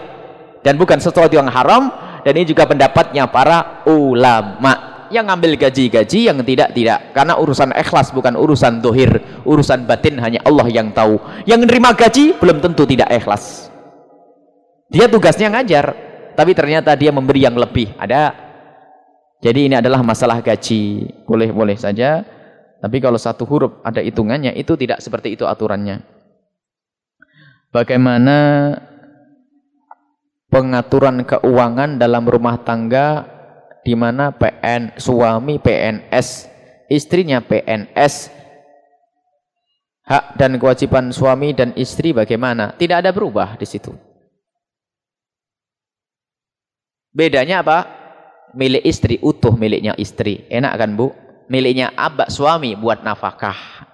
dan bukan sesuatu yang haram dan ini juga pendapatnya para ulama yang ngambil gaji-gaji yang tidak tidak karena urusan ikhlas bukan urusan dohir urusan batin hanya Allah yang tahu. Yang menerima gaji belum tentu tidak ikhlas. Dia tugasnya ngajar tapi ternyata dia memberi yang lebih. Ada. Jadi ini adalah masalah gaji. Boleh-boleh saja. Tapi kalau satu huruf ada hitungannya itu tidak seperti itu aturannya. Bagaimana pengaturan keuangan dalam rumah tangga di mana PN suami PNS, istrinya PNS. Hak dan kewajiban suami dan istri bagaimana? Tidak ada berubah di situ. Bedanya apa? Milik istri utuh miliknya istri. Enak kan, Bu? Miliknya abak suami buat nafkah.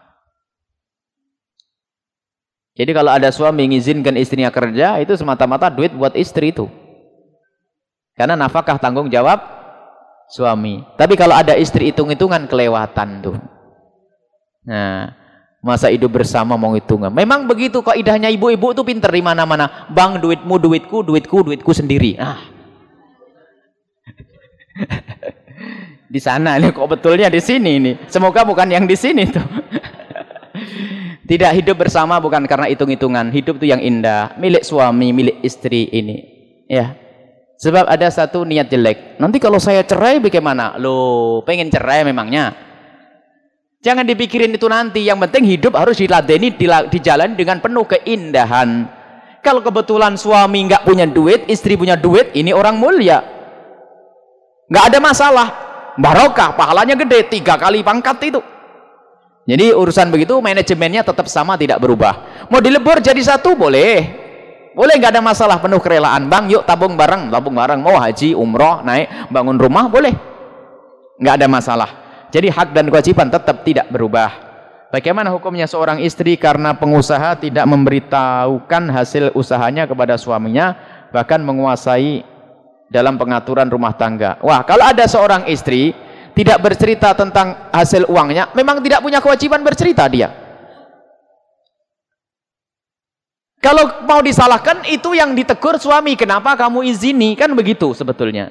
Jadi kalau ada suami mengizinkan istrinya kerja, itu semata-mata duit buat istri itu. Karena nafkah tanggung jawab suami. Tapi kalau ada istri hitung-hitungan kelewatan tuh. Nah, masa hidup bersama mau hitungan. Memang begitu kok idahnya ibu-ibu tuh pinter di mana-mana. Bang duitmu duitku, duitku duitku sendiri. Ah. <laughs> di sana nih kok betulnya di sini nih. Semoga bukan yang di sini tuh. <laughs> Tidak hidup bersama bukan karena hitung-hitungan. Hidup itu yang indah. Milik suami, milik istri ini. Ya. Sebab ada satu niat jelek. Nanti kalau saya cerai bagaimana? Loh, pengen cerai memangnya. Jangan dipikirin itu nanti. Yang penting hidup harus diladeni, dijalani dengan penuh keindahan. Kalau kebetulan suami nggak punya duit, istri punya duit, ini orang mulia. Nggak ada masalah. Barokah, pahalanya gede, tiga kali pangkat itu. Jadi urusan begitu manajemennya tetap sama tidak berubah. Mau dilebur jadi satu boleh. Boleh nggak ada masalah penuh kerelaan. Bang, yuk tabung bareng, tabung bareng. Mau haji, umroh, naik, bangun rumah boleh. Nggak ada masalah. Jadi hak dan kewajiban tetap tidak berubah. Bagaimana hukumnya seorang istri karena pengusaha tidak memberitahukan hasil usahanya kepada suaminya, bahkan menguasai dalam pengaturan rumah tangga. Wah, kalau ada seorang istri tidak bercerita tentang hasil uangnya, memang tidak punya kewajiban bercerita dia. Kalau mau disalahkan itu yang ditegur suami, kenapa kamu izini? Kan begitu sebetulnya.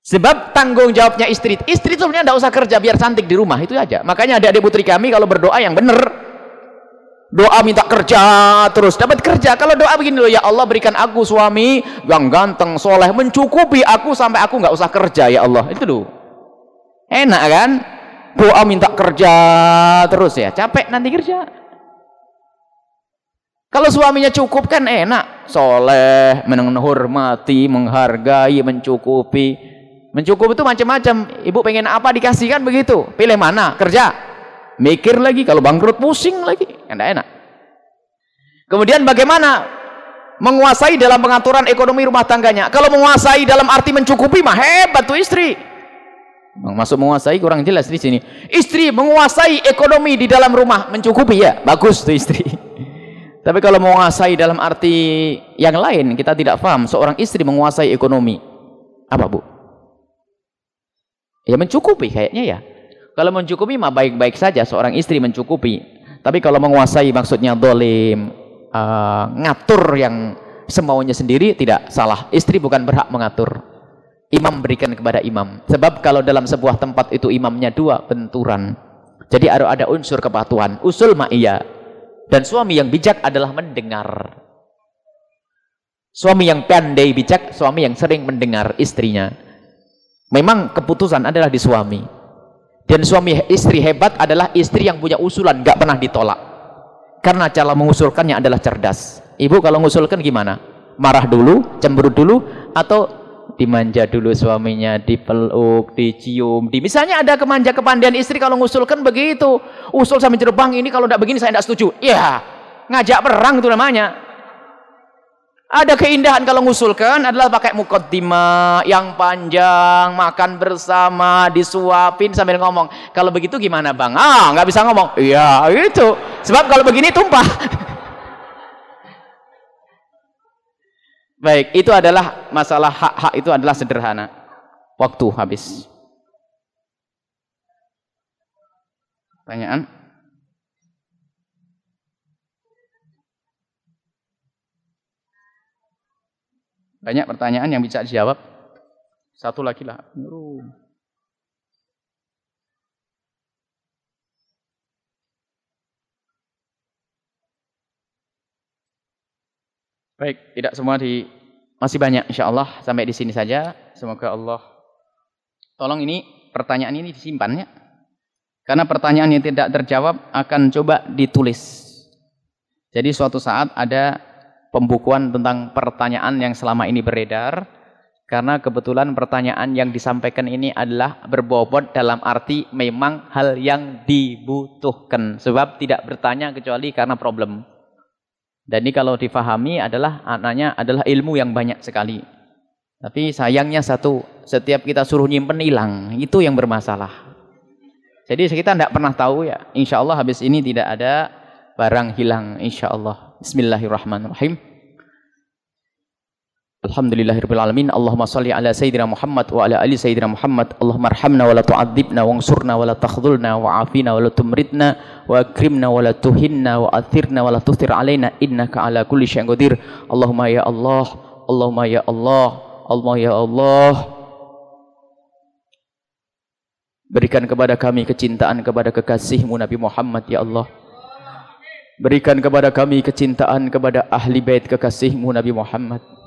Sebab tanggung jawabnya istri. Istri sebenarnya tidak usah kerja biar cantik di rumah itu aja. Makanya adik-adik putri kami kalau berdoa yang benar. Doa minta kerja terus dapat kerja. Kalau doa begini loh ya Allah berikan aku suami yang ganteng, soleh, mencukupi aku sampai aku nggak usah kerja ya Allah. Itu loh. Enak kan? Doa minta kerja terus ya. Capek nanti kerja. Kalau suaminya cukup kan enak. Soleh, menghormati, menghargai, mencukupi. Mencukup itu macam-macam. Ibu pengen apa dikasih kan begitu. Pilih mana? Kerja. Mikir lagi. Kalau bangkrut pusing lagi. Kan enak. Kemudian bagaimana? Menguasai dalam pengaturan ekonomi rumah tangganya. Kalau menguasai dalam arti mencukupi mah hebat tuh istri. Masuk menguasai kurang jelas di sini. Istri menguasai ekonomi di dalam rumah mencukupi ya. Bagus tuh istri. Tapi kalau menguasai dalam arti yang lain kita tidak paham. Seorang istri menguasai ekonomi. Apa bu? Ya mencukupi kayaknya ya. Kalau mencukupi mah baik-baik saja seorang istri mencukupi. Tapi kalau menguasai maksudnya dolim, uh, ngatur yang semaunya sendiri tidak salah. Istri bukan berhak mengatur. Imam berikan kepada imam. Sebab kalau dalam sebuah tempat itu imamnya dua benturan. Jadi ada, unsur kepatuhan. Usul ma'iyah. Dan suami yang bijak adalah mendengar. Suami yang pandai bijak, suami yang sering mendengar istrinya. Memang keputusan adalah di suami. Dan suami istri hebat adalah istri yang punya usulan, gak pernah ditolak. Karena cara mengusulkannya adalah cerdas. Ibu kalau mengusulkan gimana? Marah dulu, cemberut dulu, atau dimanja dulu suaminya, dipeluk, dicium. Di, misalnya ada kemanja kepandaian istri kalau mengusulkan begitu. Usul sampai jerbang ini kalau tidak begini saya tidak setuju. Ya, ngajak perang itu namanya. Ada keindahan kalau ngusulkan adalah pakai mukaddimah yang panjang, makan bersama, disuapin sambil ngomong. Kalau begitu gimana bang? Ah, nggak bisa ngomong. Iya, itu. Sebab kalau begini tumpah. <laughs> Baik, itu adalah masalah hak-hak itu adalah sederhana. Waktu habis. Pertanyaan? Banyak pertanyaan yang bisa dijawab. Satu lagi lah. Baik, tidak semua di masih banyak insya Allah sampai di sini saja. Semoga Allah tolong ini pertanyaan ini disimpannya. Karena pertanyaan yang tidak terjawab akan coba ditulis. Jadi suatu saat ada pembukuan tentang pertanyaan yang selama ini beredar karena kebetulan pertanyaan yang disampaikan ini adalah berbobot dalam arti memang hal yang dibutuhkan sebab tidak bertanya kecuali karena problem dan ini kalau difahami adalah anaknya adalah ilmu yang banyak sekali. Tapi sayangnya satu setiap kita suruh nyimpen hilang itu yang bermasalah. Jadi kita tidak pernah tahu ya insya Allah habis ini tidak ada barang hilang insya Allah. Bismillahirrahmanirrahim. Alhamdulillahirabbil alamin. Allahumma shalli ala sayyidina Muhammad wa ala ali sayyidina Muhammad. Allahumma arhamna wa la tu'adzibna wansurna wa la takhdhulna wa afina wa la tumritna wa akrimna wa la tuhinna wa athirna wa la tustir alaina innaka ala kulli syai'in qadir. Allahumma ya Allah, Allahumma ya Allah, Allahumma ya Allah. Berikan kepada kami kecintaan kepada kekasihmu Nabi Muhammad ya Allah. Berikan kepada kami kecintaan kepada ahli bait kekasihmu Nabi Muhammad.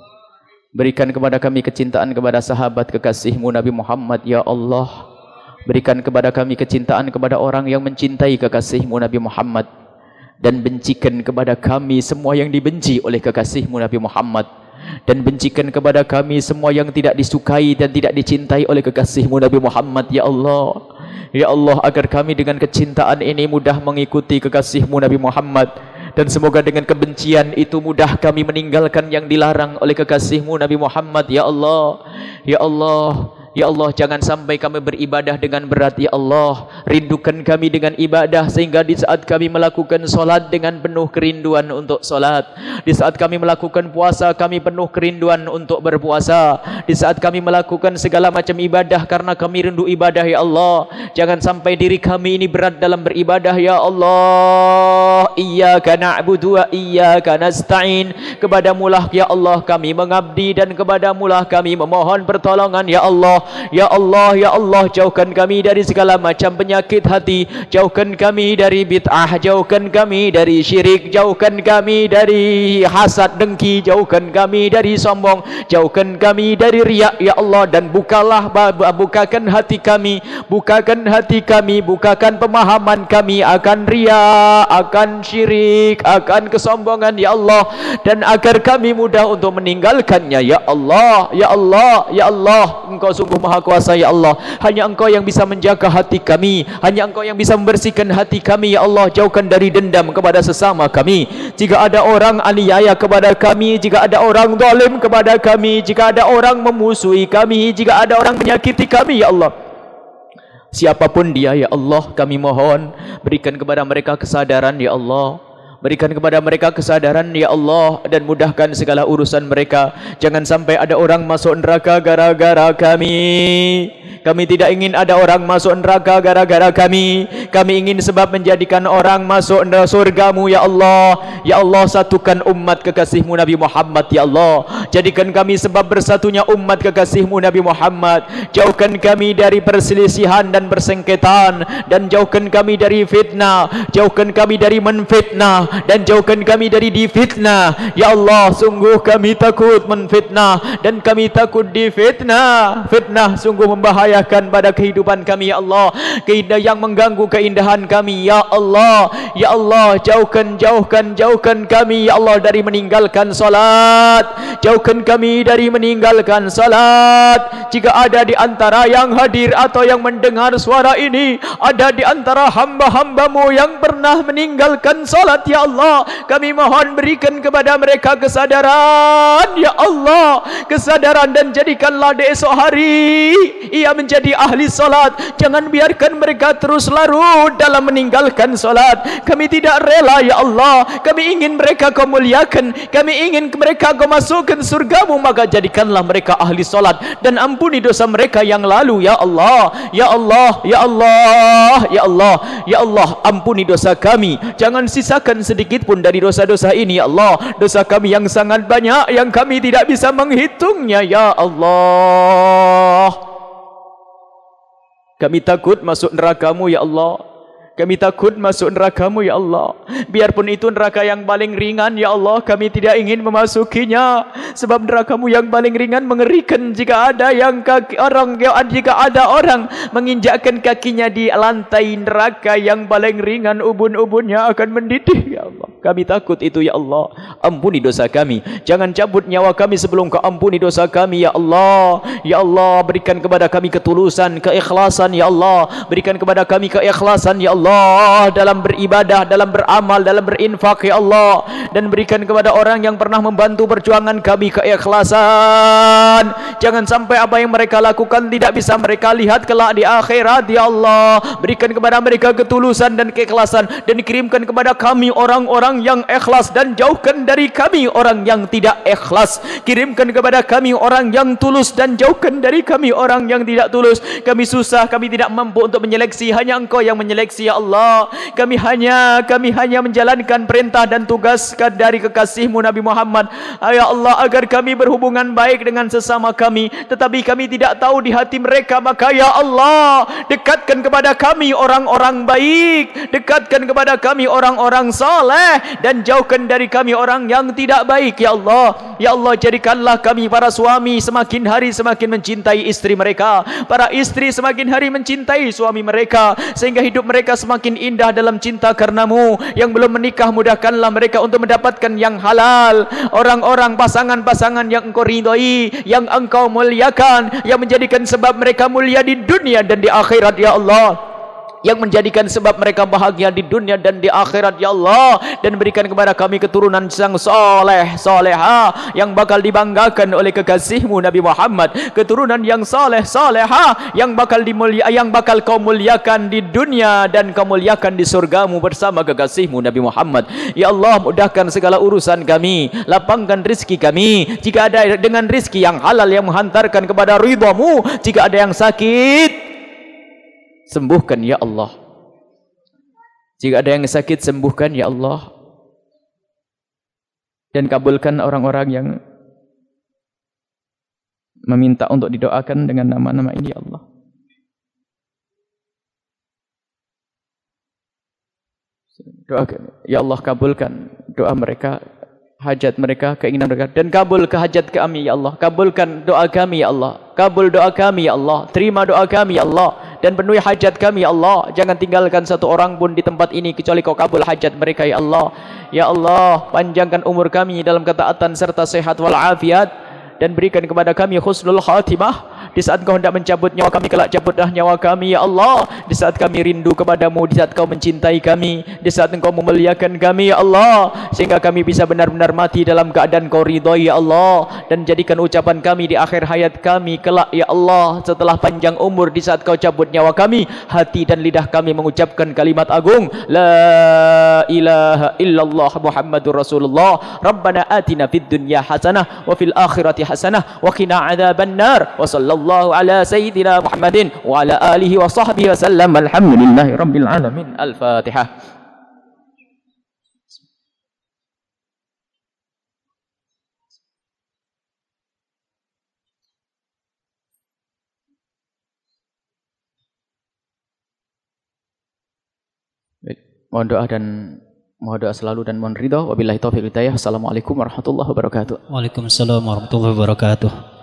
Berikan kepada kami kecintaan kepada sahabat kekasihmu Nabi Muhammad ya Allah. Berikan kepada kami kecintaan kepada orang yang mencintai kekasihmu Nabi Muhammad. Dan bencikan kepada kami semua yang dibenci oleh kekasihmu Nabi Muhammad. Dan bencikan kepada kami semua yang tidak disukai dan tidak dicintai oleh kekasihmu Nabi Muhammad ya Allah. Ya Allah agar kami dengan kecintaan ini mudah mengikuti kekasihmu Nabi Muhammad dan semoga dengan kebencian itu mudah kami meninggalkan yang dilarang oleh kekasihmu Nabi Muhammad. Ya Allah ya Allah Ya Allah jangan sampai kami beribadah dengan berat. Ya Allah rindukan kami dengan ibadah sehingga di saat kami melakukan solat dengan penuh kerinduan untuk solat. Di saat kami melakukan puasa kami penuh kerinduan untuk berpuasa. Di saat kami melakukan segala macam ibadah karena kami rindu ibadah Ya Allah jangan sampai diri kami ini berat dalam beribadah Ya Allah. Iyaka na'budu wa iyaka nasta'in. Kepadamulah Ya Allah kami mengabdi dan kepadamulah kami memohon pertolongan Ya Allah Ya Allah Ya Allah jauhkan kami dari segala macam penyakit hati. Jauhkan kami dari bid'ah jauhkan kami dari syirik jauhkan kami dari hasad dengki. Jauhkan kami dari sombong jauhkan kami dari riak Ya Allah. Dan bukalah bukakan hati kami bukakan hati kami bukakan pemahaman kami akan riak akan syirik akan kesombongan Ya Allah. Dan agar kami mudah untuk meninggalkannya Ya Allah Ya Allah Ya Allah. Engkau sungguh maha kuasa Ya Allah. Hanya engkau yang bisa menjaga hati kami. Hanya engkau yang bisa membersihkan hati kami Ya Allah. Jauhkan dari dendam kepada sesama kami. Jika ada orang aniaya kepada kami Jika ada orang zalim kepada kami Jika ada orang memusuhi kami Jika ada orang menyakiti kami Ya Allah. Siapapun dia Ya Allah kami mohon Berikan kepada mereka kesadaran Ya Allah Berikan kepada mereka kesadaran ya Allah dan mudahkan segala urusan mereka. Jangan sampai ada orang masuk neraka gara-gara kami. Kami tidak ingin ada orang masuk neraka gara-gara kami. Kami ingin sebab menjadikan orang masuk surgamu ya Allah. Ya Allah satukan umat kekasihmu Nabi Muhammad ya Allah. Jadikan kami sebab bersatunya umat kekasihmu Nabi Muhammad. Jauhkan kami dari perselisihan dan persengketaan dan jauhkan kami dari fitnah. Jauhkan kami dari menfitnah dan jauhkan kami dari difitnah ya Allah sungguh kami takut menfitnah dan kami takut difitnah fitnah. Sungguh membahayakan pada kehidupan kami ya Allah. Keindahan yang mengganggu keindahan kami ya Allah. Ya Allah jauhkan jauhkan jauhkan kami ya Allah dari meninggalkan salat. Jauhkan kami dari meninggalkan salat. Jika ada di antara yang hadir atau yang mendengar suara ini ada di antara hamba-hambamu yang pernah meninggalkan salat ya Allah kami mohon berikan kepada mereka kesadaran. Ya Allah kesadaran dan jadikanlah di esok hari ia menjadi ahli salat jangan biarkan mereka terus larut dalam meninggalkan salat kami tidak rela ya Allah. Kami ingin mereka kau muliakan. Kami ingin mereka kau masukkan surgamu. Maka jadikanlah mereka ahli salat dan ampuni dosa mereka yang lalu ya Allah. Ya Allah ya Allah ya Allah. Ya Allah ampuni dosa kami. Jangan sisakan sedikit pun dari dosa-dosa ini ya Allah. Dosa kami yang sangat banyak yang kami tidak bisa menghitungnya ya Allah. Kami takut masuk nerakamu ya Allah kami takut masuk nerakamu ya Allah. Biarpun itu neraka yang paling ringan ya Allah. Kami tidak ingin memasukinya. Sebab nerakamu yang paling ringan mengerikan jika ada yang kaki orang jika ada orang menginjakkan kakinya di lantai neraka yang paling ringan ubun-ubunnya akan mendidih ya Allah. Kami takut itu ya Allah. Ampuni dosa kami. Jangan cabut nyawa kami sebelum kau ampuni dosa kami ya Allah. Ya Allah berikan kepada kami ketulusan, keikhlasan ya Allah. Berikan kepada kami keikhlasan ya Allah. Allah dalam beribadah, dalam beramal, dalam berinfak ya Allah dan berikan kepada orang yang pernah membantu perjuangan kami keikhlasan. Jangan sampai apa yang mereka lakukan tidak bisa mereka lihat kelak di akhirat ya Allah. Berikan kepada mereka ketulusan dan keikhlasan dan kirimkan kepada kami orang-orang yang ikhlas dan jauhkan dari kami orang yang tidak ikhlas. Kirimkan kepada kami orang yang tulus dan jauhkan dari kami orang yang tidak tulus. Kami susah, kami tidak mampu untuk menyeleksi, hanya Engkau yang menyeleksi ya Allah kami hanya kami hanya menjalankan perintah dan tugas dari kekasihmu Nabi Muhammad. Ya Allah agar kami berhubungan baik dengan sesama kami tetapi kami tidak tahu di hati mereka maka ya Allah dekatkan kepada kami orang-orang baik dekatkan kepada kami orang-orang saleh dan jauhkan dari kami orang yang tidak baik ya Allah. Ya Allah jadikanlah kami para suami semakin hari semakin mencintai istri mereka para istri semakin hari mencintai suami mereka sehingga hidup mereka semakin semakin indah dalam cinta karenamu. Yang belum menikah mudahkanlah mereka untuk mendapatkan yang halal. Orang-orang pasangan-pasangan yang engkau ridhai yang engkau muliakan yang menjadikan sebab mereka mulia di dunia dan di akhirat ya Allah yang menjadikan sebab mereka bahagia di dunia dan di akhirat ya Allah. Dan berikan kepada kami keturunan yang soleh soleha yang bakal dibanggakan oleh kekasihmu Nabi Muhammad. Keturunan yang soleh soleha yang bakal dimulia yang bakal kau muliakan di dunia dan kau muliakan di surgamu bersama kekasihmu Nabi Muhammad. Ya Allah mudahkan segala urusan kami lapangkan rizki kami. Jika ada dengan rizki yang halal yang menghantarkan kepada ridhamu jika ada yang sakit sembuhkan ya Allah. Jika ada yang sakit sembuhkan ya Allah. Dan kabulkan orang-orang yang meminta untuk didoakan dengan nama-nama ini ya Allah. Doakan ya Allah kabulkan doa mereka hajat mereka keinginan mereka. Dan kabul ke hajat kami ya Allah. Kabulkan doa kami ya Allah. Kabul doa kami ya Allah. Terima doa kami ya Allah dan penuhi hajat kami ya Allah. Jangan tinggalkan satu orang pun di tempat ini kecuali kau kabul hajat mereka ya Allah. Ya Allah panjangkan umur kami dalam ketaatan serta sehat walafiat. Dan berikan kepada kami husnul khatimah di saat kau hendak mencabut nyawa kami kelak cabutlah nyawa kami ya Allah. Di saat kami rindu kepadamu di saat kau mencintai kami di saat engkau memuliakan kami ya Allah. Sehingga kami bisa benar-benar mati dalam keadaan kau ya Allah. Dan jadikan ucapan kami di akhir hayat kami kelak ya Allah. Setelah panjang umur di saat kau cabut nyawa kami hati dan lidah kami mengucapkan kalimat agung la ilaha illallah muhammadur rasulullah. Rabbana atina fid dunya hasanah wa fil akhirati hasanah wa qina adzaban nar. Wa sallallahu sallallahu ala sayyidina Muhammadin wa ala alihi wa sahbihi wa sallam. Alhamdulillahi rabbil alamin. Al-fatihah. Mohon doa dan mohon doa selalu dan mohon ridho. Wabillahi taufiq hidayah. Assalamualaikum warahmatullahi wabarakatuh. Waalaikumsalam warahmatullahi wabarakatuh.